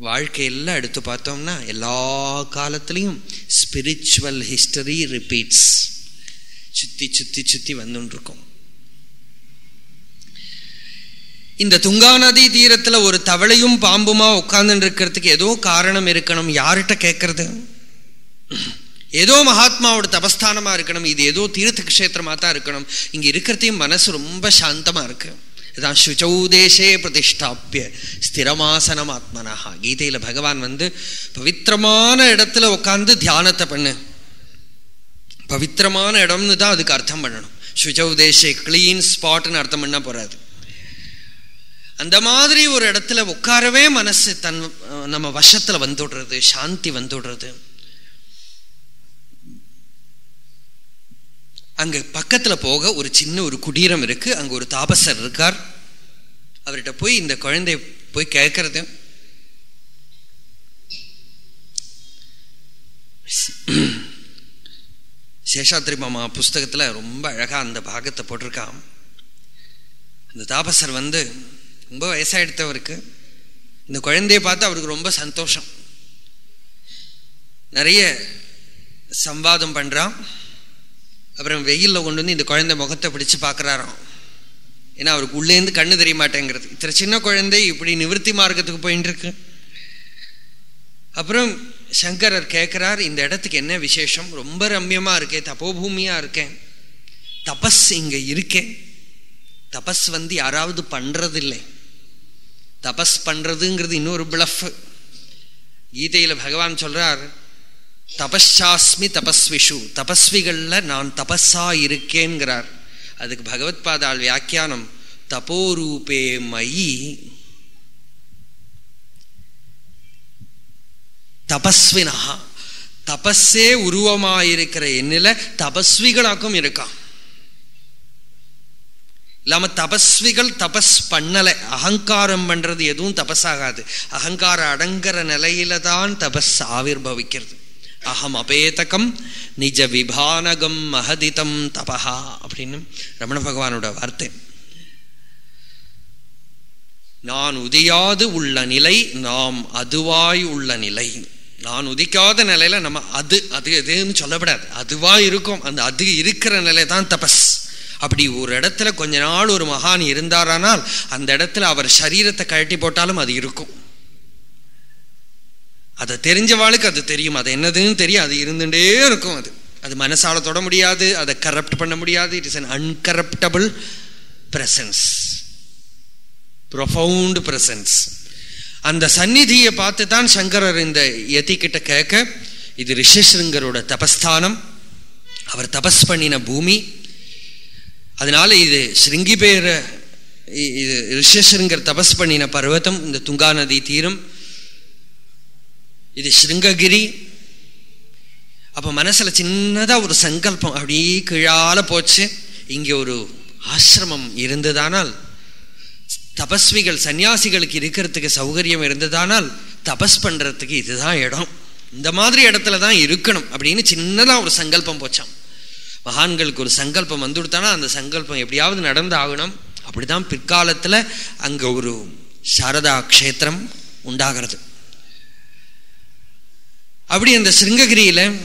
வாழ்க்கையெல்லாம் எடுத்து பார்த்தோம்னா எல்லா காலத்துலேயும் ஸ்பிரிச்சுவல் ஹிஸ்டரி ரிப்பீட்ஸ் சுத்தி சுத்தி சுத்தி வந்துருக்கும் இந்த துங்கா நதி தீரத்தில் ஒரு தவளையும் பாம்புமா உட்கார்ந்து இருக்கிறதுக்கு ஏதோ காரணம் இருக்கணும். யார்கிட்ட கேட்கறது ஏதோ மகாத்மாவோட தபஸ்தானமாக இருக்கணும். இது ஏதோ தீர்த்த கஷேத்திரமாக தான் இருக்கணும். இங்கே இருக்கிறதையும் மனசு ரொம்ப சாந்தமாக இருக்கு. இதான் சுச்சௌதேசே பிரதிஷ்டாப்பிய ஸ்திரமாசனம் ஆத்மனாக. கீதையில் பகவான் வந்து பவித்திரமான இடத்துல உட்காந்து தியானத்தை பண்ணு. பவித்திரமான இடம்னு தான் அதுக்கு அர்த்தம் பண்ணணும். சுஜௌதேசே கிளீன் ஸ்பாட்னு அர்த்தம் பண்ண போறாது அந்த மாதிரி ஒரு இடத்துல உட்காரவே மனசு தன் நம்ம வசத்தில் வந்துடுறது சாந்தி வந்துடுறது. அங்கே பக்கத்தில் போக ஒரு சின்ன ஒரு குடீரம் இருக்குது அங்கே ஒரு தாபசர் இருக்கார். அவர்கிட்ட போய் இந்த குழந்தைய போய் கேட்கறது சேஷாத்ரி மாமா புஸ்தகத்தில் ரொம்ப அழகாக அந்த பாகத்தை போட்டிருக்கான் அந்த தாபசர் வந்து ரொம்ப வயசாகிடுத்தவருக்கு இந்த குழந்தைய பார்த்து அவருக்கு ரொம்ப சந்தோஷம். நிறைய சம்வாதம் பண்ணுறான் அப்புறம் வெயிலில் கொண்டு வந்து இந்த குழந்தை முகத்தை பிடிச்சு பார்க்குறாராம். ஏன்னா அவருக்கு உள்ளேருந்து கண்ணு தெரிய மாட்டேங்கிறது. இத்தனை சின்ன குழந்தை இப்படி நிவர்த்தி மார்க்கத்துக்கு போயின்னு இருக்கு. அப்புறம் சங்கரர் கேட்குறார் இந்த இடத்துக்கு என்ன விசேஷம்? ரொம்ப ரம்யமாக இருக்கேன் தபோபூமியாக இருக்கேன். தபஸ் இங்கே இருக்கேன் தபஸ் வந்து யாராவது பண்ணுறதில்லை தபஸ் பண்ணுறதுங்கிறது இன்னொரு பிளஃப் கீதையில் பகவான் சொல்கிறார் தபஷாஸ்மி தபஸ்விஷு. தபஸ்விகளில் நான் தபஸா இருக்கேங்கிறார் அதுக்கு பகவத் பாதாள் வியாக்கியானம் தபோரூபே மயி. தபஸ்வினா. தபஸே உருவமாயிருக்கிற என்னில தபஸ்விகளாக்கும் இருக்கான் இல்லாம தபஸ்விகள் தபஸ் பண்ணலை. அகங்காரம் பண்றது எதுவும் தபஸாகாது. அகங்காரம் அடங்குற நிலையில தான் தபஸ் ஆவிர்பவிக்கிறது. அகம் அபேதகம் நிஜ விபானகம் மகதிதம் தபஹா அப்படின்னு ரமண பகவானோட வார்த்தை. நான் உதியாது உள்ள நிலை நாம் அதுவாய் உள்ள நிலை. நான் உதிக்காத நிலையில நம்ம அது அது எதுன்னு சொல்லப்படாது. அதுவா இருக்கும். அந்த அது இருக்கிற நிலை தான் தபஸ். அப்படி ஒரு இடத்துல கொஞ்ச நாள் ஒரு மகான் இருந்தாரானால் அந்த இடத்துல அவர் சரீரத்தை கழட்டி போட்டாலும் அது இருக்கும். அதை தெரிஞ்சவாளுக்கு அது தெரியும். அது என்னதுன்னு தெரியும். அது இருந்துகிட்டே இருக்கும் அது. அது மனசால தொட முடியாது. அதை கரப்ட் பண்ண முடியாது. It is an incorruptible presence profound presence அந்த சந்நிதியை பார்த்து தான் சங்கரர் இந்த யதி கேட்க இது ரிஷிசிருங்கரோட தபஸ்தானம். அவர் தபஸ் பண்ணின பூமி. அதனால இது ஸ்ருங்கி பேர இது ரிஷசிருங்கர் தபஸ் பண்ணின பர்வதம். இந்த துங்கா நதி தீரம். இது ஸ்ருங்ககிரி அப்போ மனசில் சின்னதாக ஒரு சங்கல்பம் அப்படியே கீழால் போச்சு. இங்கே ஒரு ஆசிரமம் இருந்ததானால் தபஸ்விகள் சன்னியாசிகளுக்கு இருக்கிறதுக்கு சௌகரியம் இருந்ததானால் தபஸ் பண்ணுறதுக்கு இதுதான் இடம். இந்த மாதிரி இடத்துல தான் இருக்கணும் அப்படின்னு சின்னதாக ஒரு சங்கல்பம் போச்சான் மகான்களுக்கு ஒரு சங்கல்பம் வந்துவிட்டானா அந்த சங்கல்பம் எப்படியாவது நடந்து ஆகணும். அப்படிதான் பிற்காலத்தில் அங்கே ஒரு சாரதா க்ஷேத்திரம் உண்டாகிறது. அப்படி அந்த சிருங்ககிரியில்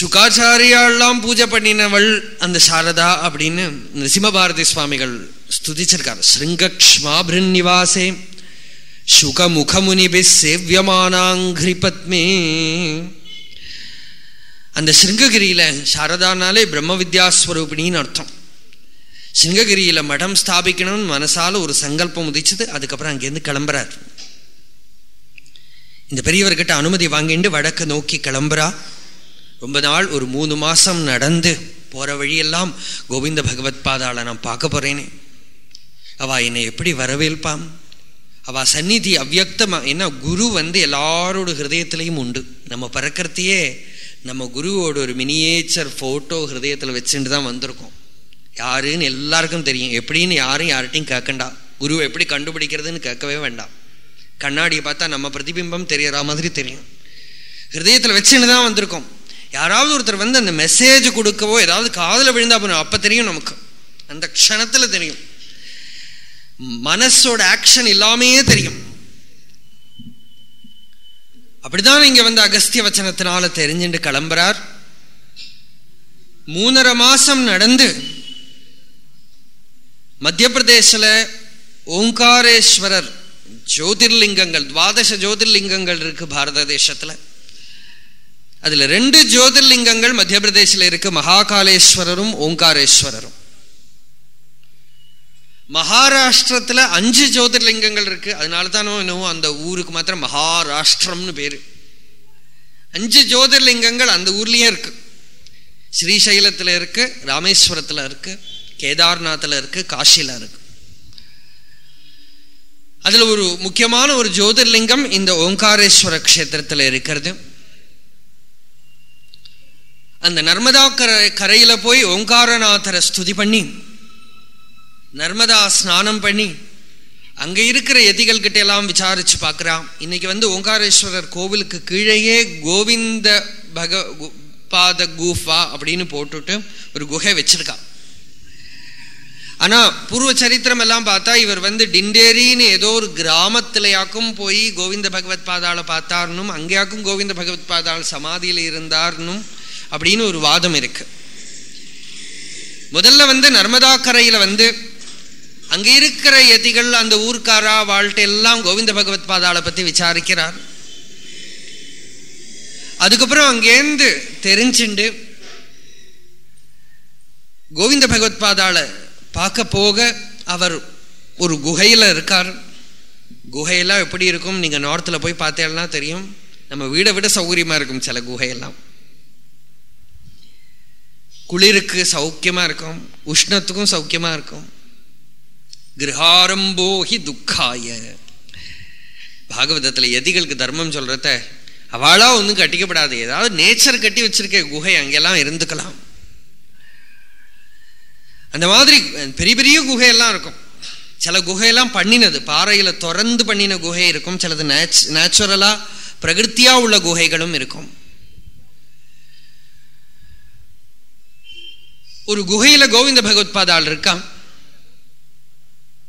சுகாச்சாரியாலாம் பூஜை பண்ணினவள் அந்த சாரதா அப்படின்னு நரசிம்மபாரதி சுவாமிகள் ஸ்துதிச்சிருக்கார் ஸ்ருங்கக்ஷ்மாபிருன் சுகமுகமுனிபி சேவியமானாங்கிரி பத்மே. அந்த சிருங்ககிரியில சாரதானாலே பிரம்ம வித்யாஸ்வரூபிணின்னு அர்த்தம். சிங்ககிரியில மடம் ஸ்தாபிக்கணும்னு மனசால ஒரு சங்கல்பம் உதிச்சது அதுக்கப்புறம் அங்கேருந்து கிளம்புறாரு. இந்த பெரியவர்கிட்ட அனுமதி வாங்கிட்டு வடக்கு நோக்கி கிளம்புறா. ரொம்ப நாள் ஒரு மூணு மாசம் நடந்து போற வழியெல்லாம் கோவிந்த பகவத் பாதாளை நான் பார்க்க போறேனே. அவ என்னை எப்படி வரவேற்பான்? அவ சந்நிதி அவ்வியக்தமா ஏன்னா குரு வந்து எல்லாரோட ஹிருதயத்திலையும் உண்டு. நம்ம பறக்கிறதையே நம்ம குருவோட ஒரு மினியேச்சர் ஃபோட்டோ ஹிருதயத்தில் வச்சுட்டு தான் வந்திருக்கோம். யாருன்னு எல்லாருக்கும் தெரியும். எப்படின்னு யாரும் யார்கிட்டையும் கேட்கண்டா. குருவை எப்படி கண்டுபிடிக்கிறதுன்னு கேட்கவே வேண்டாம். கண்ணாடியை பார்த்தா நம்ம பிரதிபிம்பம் தெரியற மாதிரி தெரியும். ஹிருதயத்தில் வச்சுன்னு தான் வந்திருக்கோம். யாராவது ஒருத்தர் வந்து அந்த மெசேஜ் கொடுக்கவோ ஏதாவது காதில் விழுந்தா போனோம் அப்போ தெரியும் நமக்கு. அந்த க்ஷணத்தில் தெரியும். மனசோட ஆக்ஷன் இல்லாமையே தெரியும். அப்படிதான் இங்க வந்து அகஸ்திய வச்சனத்தினால தெரிஞ்சுட்டு கிளம்புறார். மூணரை மாசம் நடந்து மத்திய பிரதேசில ஓங்காரேஸ்வரர் ஜோதிர்லிங்கங்கள் துவாதச ஜோதிர்லிங்கங்கள் இருக்கு பாரத தேசத்துல. அதுல ரெண்டு ஜோதிர்லிங்கங்கள் மத்திய பிரதேசில் இருக்கு மகாகாலேஸ்வரரும் ஓங்காரேஸ்வரரும். மகாராஷ்டிரத்துல அஞ்சு ஜோதிர்லிங்கங்கள் இருக்கு அதனாலதான் என்னவோ அந்த ஊருக்கு மாத்திரம் மகாராஷ்டிரம்னு பேரு. அஞ்சு ஜோதிர்லிங்கங்கள் அந்த ஊர்லயே இருக்கு. ஸ்ரீசைலத்துல இருக்கு ராமேஸ்வரத்துல இருக்கு கேதார்நாத்தில் இருக்கு காஷில இருக்கு. அதில் ஒரு முக்கியமான ஒரு ஜோதிர்லிங்கம் இந்த ஓங்காரேஸ்வர கஷேத்திரத்தில் இருக்கிறது. அந்த நர்மதா கரை கரையில் போய் ஓங்காரநாதரை ஸ்துதி பண்ணி நர்மதா ஸ்நானம் பண்ணி அங்கே இருக்கிற எதிகள் கிட்ட எல்லாம் விசாரிச்சு பார்க்குறான் இன்னைக்கு வந்து ஓங்காரேஸ்வரர் கோவிலுக்கு கீழேயே கோவிந்த பக பாத கூஃபா அப்படின்னு போட்டுட்டு ஒரு குகை வச்சிருக்கான். ஆனா பூர்வ சரித்திரம் எல்லாம் பார்த்தா இவர் வந்து டிண்டேரின்னு ஏதோ ஒரு கிராமத்திலையாக்கும் போய் கோவிந்த பகவத் பாதாள பார்த்தார்னும் அங்கேயாக்கும் கோவிந்த பகவத் பாதாள் சமாதியில இருந்தார்னும் அப்படின்னு ஒரு வாதம் இருக்கு. முதல்ல வந்து நர்மதா கரையில வந்து அங்க இருக்கிற எதிகள் அந்த ஊர்க்காரா வாழ்க்கை எல்லாம் கோவிந்த பகவத் பாதாளை பத்தி விசாரிக்கிறார். அதுக்கப்புறம் அங்கேருந்து தெரிஞ்சுண்டு கோவிந்த பகவத் பாதாளை பார்க்க போக அவர் ஒரு குகையில் இருக்கார். குகையெல்லாம் எப்படி இருக்கும்? நீங்கள் நார்த்தில் போய் பார்த்தேன்னா தெரியும். நம்ம வீடை விட சௌகரியமாக இருக்கும் சில குகையெல்லாம். குளிருக்கு சௌக்கியமாக இருக்கும். உஷ்ணத்துக்கும் சௌக்கியமாக இருக்கும். கிரகாரம்போகி துக்காய. பாகவதத்தில் எதிகளுக்கு தர்மம் சொல்கிறத அவளாக ஒன்றும் கட்டிக்கப்படாது. ஏதாவது நேச்சர் கட்டி வச்சிருக்க குகை அங்கெல்லாம் இருந்துக்கலாம். அந்த மாதிரி பெரிய பெரிய குகையெல்லாம் இருக்கும். சில குகையெல்லாம் பண்ணினது. பாறையில் திறந்து பண்ணின குகை இருக்கும். சிலது நேச் நேச்சுரலா பிரகிருத்தியா உள்ள குகைகளும் இருக்கும். ஒரு குகையில கோவிந்த பகவத்பாதாள் இருக்கான்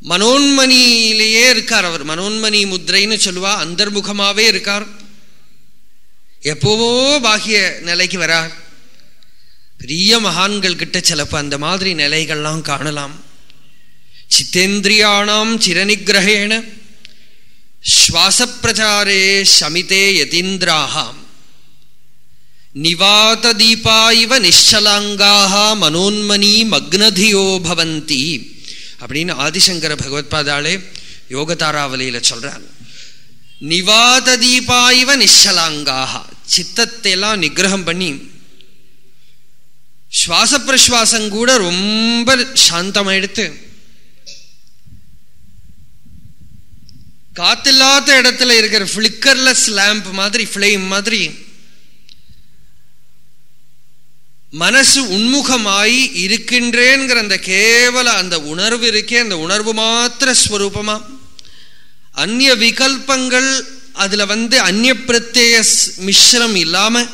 மனோன்மணியிலேயே இருக்கார் அவர். மனோன்மணி முத்ரைன்னு சொல்லுவா அந்தர்முகமாவே இருக்கார். எப்போவோ பாகிய நிலைக்கு வரார். பெரிய மகான்கள் கிட்ட சிலப்போ அந்த மாதிரி நிலைகள்லாம் காணலாம். சித்தேந்திரியானாம் சிரநிகிரகேண சுவாசப்பிரச்சாரே சமிதே யதீந்திராகாம் நிவாத தீபா இவ நிஷலாங்காக மனோன்மணி மக்னதியோ பவந்தி அப்படின்னு ஆதிசங்கர பகவத்பாதாலே யோகதாராவலியில சொல்றார் நிவாத தீபா இவ நிஷலாங்காக சித்தத்தை எல்லாம் நிகிரகம் பண்ணி சுவாச பிரஸ்வாசம் கூட ரொம்ப சாந்தமாயிடுத்து. காத்தில்லாத இடத்துல இருக்கிற பிளிக்கர்லெஸ் லேம்ப் மாதிரி ஃபிளேம் மாதிரி மனசு உன்முகமாய் இருக்கின்றேங்கிற அந்த கேவல அந்த உணர்வு இருக்கே அந்த உணர்வு மாத்திர ஸ்வரூபமா? அந்நிய விகல்பங்கள் அதுல வந்து அந்நிய பிரத்யேய மிஸ்ரம் இல்லாமல்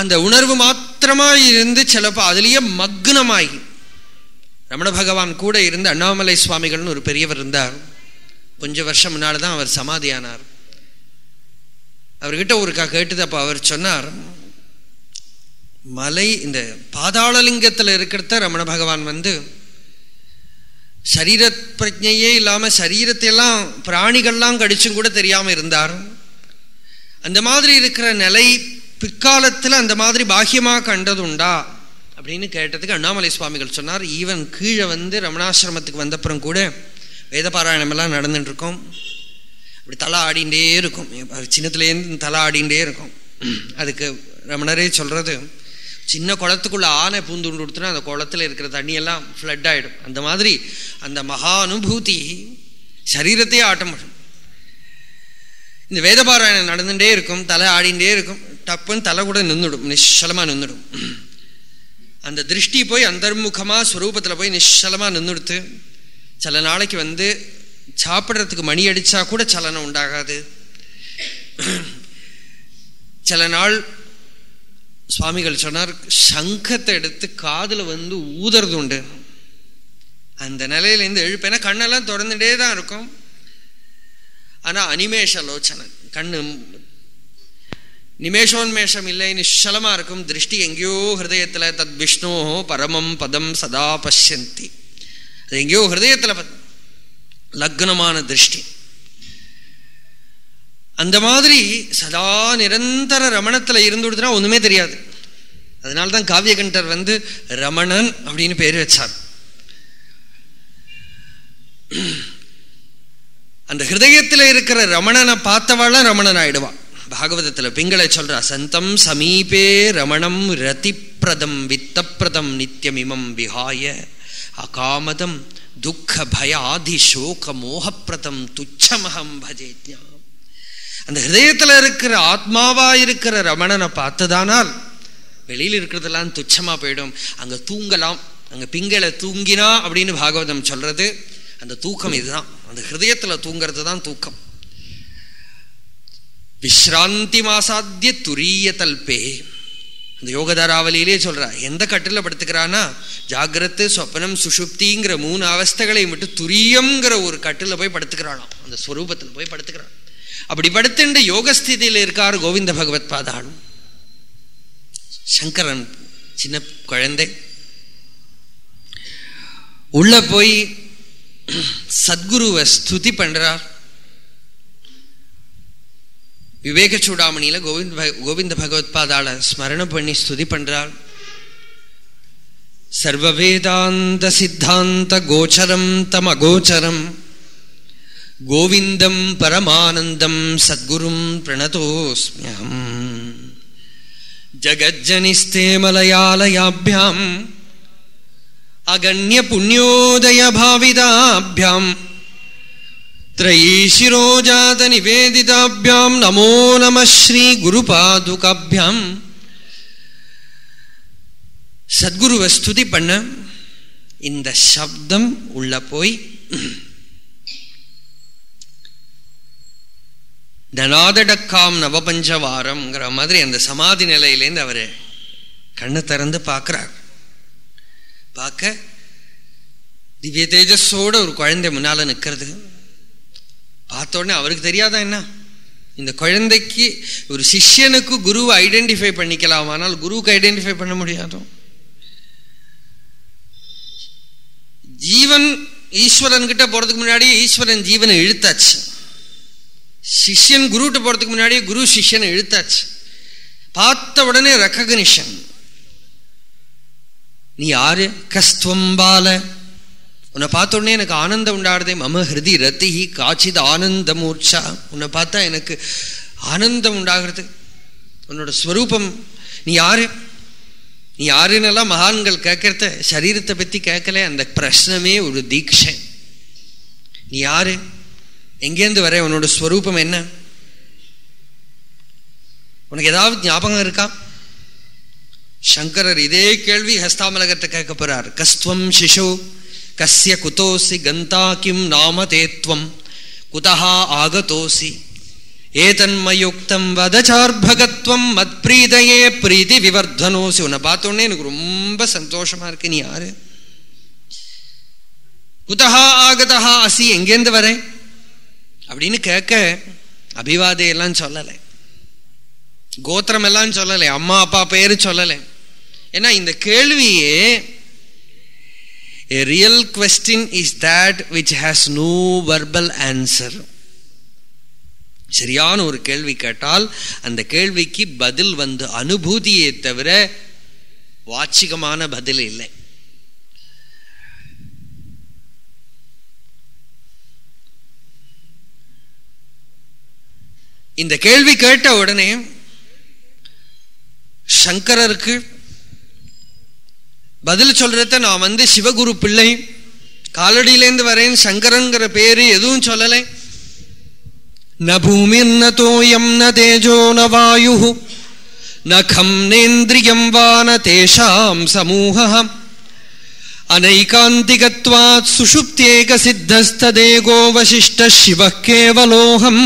அந்த உணர்வு மாத்திரமாக இருந்து சிலப்போ அதுலேயே மக்னமாகி ரமண பகவான் கூட இருந்து அண்ணாமலை சுவாமிகள்னு ஒரு பெரியவர் இருந்தார். கொஞ்சம் வருஷம் முன்னால் தான் அவர் சமாதியானார். அவர்கிட்ட ஒருக்கா கேட்டது அப்போ அவர் சொன்னார் மலை இந்த பாதாளலிங்கத்தில் இருக்கிறத ரமண பகவான் வந்து சரீர பிரஜையே இல்லாமல் சரீரத்தையெல்லாம் பிராணிகள்லாம் கடிச்சும் கூட தெரியாமல் இருந்தார். அந்த மாதிரி இருக்கிற நிலை பிற்காலத்தில் அந்த மாதிரி பாக்கியமாக கண்டதுண்டா? அப்படின்னு கேட்டதுக்கு அண்ணாமலை சுவாமிகள் சொன்னார் ஈவன் கீழே வந்து ரமணாசிரமத்துக்கு வந்தப்புறம் கூட வேத பாராயணமெல்லாம் நடந்துட்டுருக்கோம். அப்படி தலை ஆடிண்டே இருக்கும். சின்னத்துலேருந்து தலை ஆடிண்டே இருக்கும். அதுக்கு ரமணரே சொல்கிறது சின்ன குளத்துக்குள்ளே ஆனை பூந்துண்டு கொடுத்துனா அந்த குளத்துல இருக்கிற தண்ணியெல்லாம் ஃப்ளட் ஆகிடும் அந்த மாதிரி அந்த மகா அனுபூதி சரீரத்தையே ஆட்ட முடியும். இந்த வேதபாராயணம் நடந்துகிட்டே இருக்கும் தலை ஆடிண்டே இருக்கும். டப்புன்னு தலை கூட நின்றுடும் நிச்சலமாக நின்றுடும் அந்த திருஷ்டி போய் அந்தர்முகமாக ஸ்வரூபத்தில் போய் நிச்சலமாக நின்றுடுத்து சில நாளைக்கு வந்து சாப்பிட்றதுக்கு மணி அடித்தா கூட சலனம் உண்டாகாது. சில நாள் சுவாமிகள் சொன்னார் சங்கத்தை எடுத்து காதில் வந்து ஊதுறது உண்டு. அந்த நிலையிலேருந்து எழுப்பேன்னா கண்ணெல்லாம் திறந்துட்டே தான் இருக்கும். ஆனால் அனிமேஷ லோச்சனை கண்ணு நிமேஷோன்மேஷம் இல்லை நிச்சலமா இருக்கும் திருஷ்டி எங்கேயோ ஹிருதயத்தில் தத் விஷ்ணோ பரமம் பதம் சதா பசியந்தி அது எங்கேயோ ஹிருதயத்தில் லக்னமான திருஷ்டி. அந்த மாதிரி சதா நிரந்தர ரமணத்தில் இருந்துடுதுன்னா ஒன்றுமே தெரியாது. அதனால தான் காவியகண்டர் வந்து ரமணன் அப்படின்னு பேர் வச்சார். அந்த ஹிருதயத்தில் இருக்கிற ரமணனை பார்த்தவாள் ரமணன் ஆயிடுவான் பாகவதத்தில் பிங்களை சொல்ற சந்தம் சமீபே ரமணம் ரதிப்பிரதம் வித்தப்பிரதம் நித்தியமிமம் விஹாய அகாமதம் துக்க பயாதி சோக மோகப்பிரதம் துச்சமகம் பஜேஜா அந்த ஹிருதயத்தில் இருக்கிற ஆத்மாவா இருக்கிற ரமணனை பார்த்ததானால் வெளியில் இருக்கிறதெல்லாம் துச்சமாக போயிடும். அங்கே தூங்கலாம் அங்கே பிங்களை தூங்கினா அப்படின்னு பாகவதம் சொல்றது அந்த தூக்கம் இதுதான். அந்த ஹிரதயத்தில் தூங்கிறது தான் தூக்கம். விஸ்ராந்தி மாசாத்திய துரிய தல்பே. அந்த யோகதாராவலியிலே சொல்றா எந்த கட்டில் படுத்துக்கிறான்னா ஜாகிரத்து சொப்பனம் சுஷுப்திங்கிற மூணு அவஸ்தைகளை மட்டும் துரியங்கிற ஒரு கட்டில் போய் படுத்துக்கிறானோ அந்த ஸ்வரூபத்தில் போய் படுத்துக்கிறான். அப்படி படுத்துண்டு யோகஸ்திதியில் இருக்கார் கோவிந்த பகவத் பாதாளும். சங்கரன் சின்ன குழந்தை. உள்ள போய் சத்குருவை ஸ்துதி பண்றார். விவேக சூடாமணியில கோவிந்த் கோவிந்த பகவத் பாதாள ஸ்மரணம் பண்ணி ஸ்துதி பண்றார். சர்வவேதாந்த சித்தாந்த கோச்சரம் தம் அகோச்சரம் கோவிந்தம் பரமானந்தம் சத்குரும் பிரணதோஸ்மியம். ஜகஜ்ஜனிஸ்தேமலயாலயாபியாம். அகண்ய புண்ணியோதய பாவிதாபியாம். त्रयीशिरोजात निवेदिताभ्यां नमो नमः श्रीगुरुपादुकाभ्यां சத்குருவை ஸ்துதி பண்ண இந்த சப்தம் உள்ள போய் தனாதடக்காம் நவபஞ்சவாரம்ங்கிற மாதிரி அந்த சமாதி நிலையிலேருந்து அவர் கண்ணை திறந்து பார்க்கிறார் பார்க்க திவ்ய தேஜஸோட ஒரு குழந்தை முன்னால நிற்கிறது பார்த்த உடனே அவருக்கு தெரியாதா என்ன? இந்த குழந்தைக்கு ஒரு சிஷ்யனுக்கு குருவை ஐடென்டிஃபை பண்ணிக்கலாம் ஆனால் குருவுக்கு ஐடென்டிஃபை பண்ண முடியாதோ? ஜீவன் ஈஸ்வரன் கிட்ட போறதுக்கு முன்னாடி ஈஸ்வரன் ஜீவனை இழுத்தாச்சு. சிஷ்யன் குருகிட்ட போறதுக்கு முன்னாடி குரு சிஷ்யனை இழுத்தாச்சு. பார்த்த உடனே ரெக்கக்னிஷன் நீ யாரு? கஸ்துவம் பால உன்னை பார்த்த உடனே எனக்கு ஆனந்தம் உண்டாடுதே மம ஹிருதி ரத்தி காச்சித் ஆனந்தமூர்ச்சா. உன்னை பார்த்தா எனக்கு ஆனந்தம் உண்டாகிறது. உன்னோட ஸ்வரூபம் நீ யாரு? நீ யாருன்னெல்லாம் மகான்கள் கேட்கறத சரீரத்தை பற்றி கேட்கல அந்த பிரச்சனமே ஒரு தீட்சை நீ யாரு? எங்கேருந்து வர உன்னோட ஸ்வரூபம் என்ன? உனக்கு ஏதாவது ஞாபகம் இருக்கா? சங்கரர் இதே கேள்வி ஹஸ்தாமலகத்தை கேட்க போறார். கஸ்துவம் சிஷோ கசிய குதோசி கந்தா கிம் நாம தேத்வம் குதஹா ஆகதோசி ஏதன்மயுக்தம் வதச்சார்பகத்வம் மத் பிரீதையே பிரீதி விவர்தனோசி உன்னை பார்த்தோன்னே எனக்கு ரொம்ப சந்தோஷமா இருக்கு. நீ யாரு? குதஹா ஆகதஹா அசி எங்கேருந்து வரேன் அப்படின்னு கேட்க அபிவாதையெல்லாம் சொல்லலை. கோத்திரம் எல்லாம் சொல்லலை. அம்மா அப்பா பேரு சொல்லலை. ஏன்னா இந்த கேள்வியே A real question is that which has no verbal answer. சரியான ஒரு கேள்வி கேட்டால் அந்த கேள்விக்கு பதில் வந்து அனுபூதியை தவிர வாட்சிகமான பதில் இல்லை இந்த கேள்வி கேட்ட உடனே சங்கரருக்கு பதில் சொல்கிறத நான் வந்து சிவகுரு பிள்ளை காலடியிலேருந்து வரேன் சங்கரங்கிற பேரு எதுவும் சொல்லலை. ந பூமிர் ந தோயம் ந தேஜோ ந வாயு ந கம் நேந்திரியம் வா ந தேஷாம் சமூகம் அனைகாந்திகத்வாத் சுஷுப்தியேக சித்தஸ்ததேகோ வசிஷ்ட சிவ கேவலோகம்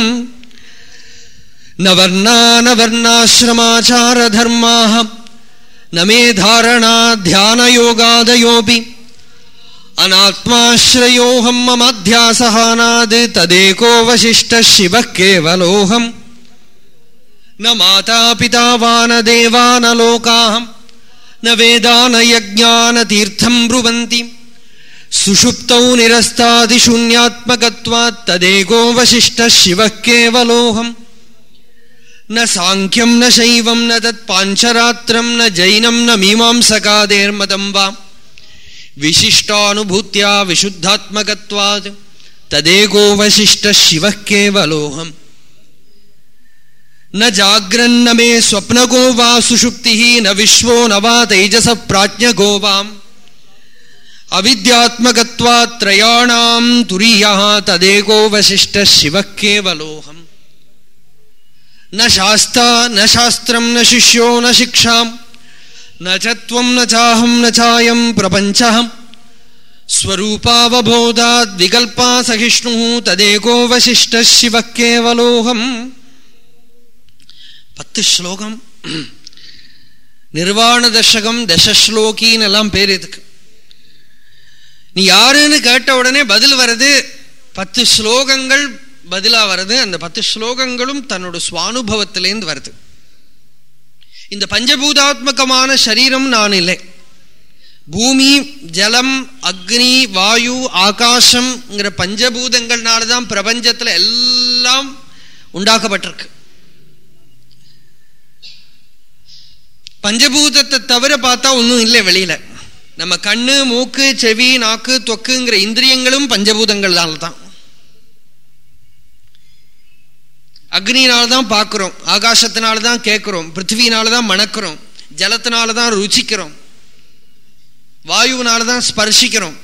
ந வர்ணா ந न मे धारणा ध्यानयोगादयोऽपि। अनात्माश्रयोऽहं ममाध्यासहानाद् तदेको वसिष्ठः शिवः केवलोऽहम् न माता पिता वा न देवा न लोकाः न वेदा न यज्ञा न तीर्थम् ब्रुवन्ति। सुषुप्तौ निरस्तादिशून्यात्मकत्वात् तदेको वसिष्ठः शिवः केवलोऽहम् न साङ्ख्यं न शैवं न तत्पाञ्चरात्रं न जैनं न मीमांसकादेर्मतं वा। विशिष्टानुभूत्या विशुद्धात्मकत्वात् तदेको वसिष्ठः शिवः केवलोऽहम् न जाग्रन्न मे स्वप्नको वा सुषुप्तिः न विश्वो न वा तेजसः प्राज्ञको वाम्। अविद्यात्मकत्वात् त्रयाणां तुरीयः तदेको वसिष्ठः शिवः केवलोऽहम् ந சாஸ்தா ந சாஸ்திரம் ந சிஷ்யோ ந சிக்ஷாம் நச்சம் நாஹம் நாயம் பிரபஞ்சம் ஸ்வரூபாவபோதாத் விகல்பா சகிஷ்ணு ததேகோ வசிஷ்ட சிவ கேவலோகம் பத்து ஸ்லோகம் நிர்வாண தசகம் தசஸ்லோகின்னு எல்லாம் பேர் இதுக்கு நீ யாருன்னு கேட்ட உடனே பதில் வர்றது பத்து ஸ்லோகங்கள் பதிலாக வர்றது அந்த பத்து ஸ்லோகங்களும் தன்னோட சுவானுபவத்திலேருந்து வருது. இந்த பஞ்சபூதாத்மகமான சரீரம் நான் இல்லை. பூமி ஜலம் அக்னி வாயு ஆகாசம்ங்கிற பஞ்சபூதங்கள்னால தான் பிரபஞ்சத்தில் எல்லாம் உண்டாக்கப்பட்டிருக்கு. பஞ்சபூதத்தை தவிர பார்த்தா ஒன்றும் இல்லை வெளியில. நம்ம கண்ணு மூக்கு செவி நாக்கு தொக்குங்கிற இந்திரியங்களும் பஞ்சபூதங்கள்னால தான். அக்னினால தான் பார்க்குறோம் ஆகாசத்தினால தான் கேட்குறோம் பிருத்திவினால தான் மணக்கிறோம் ஜலத்தினால தான் ருச்சிக்கிறோம் வாயுவினால தான் ஸ்பர்சிக்கிறோம்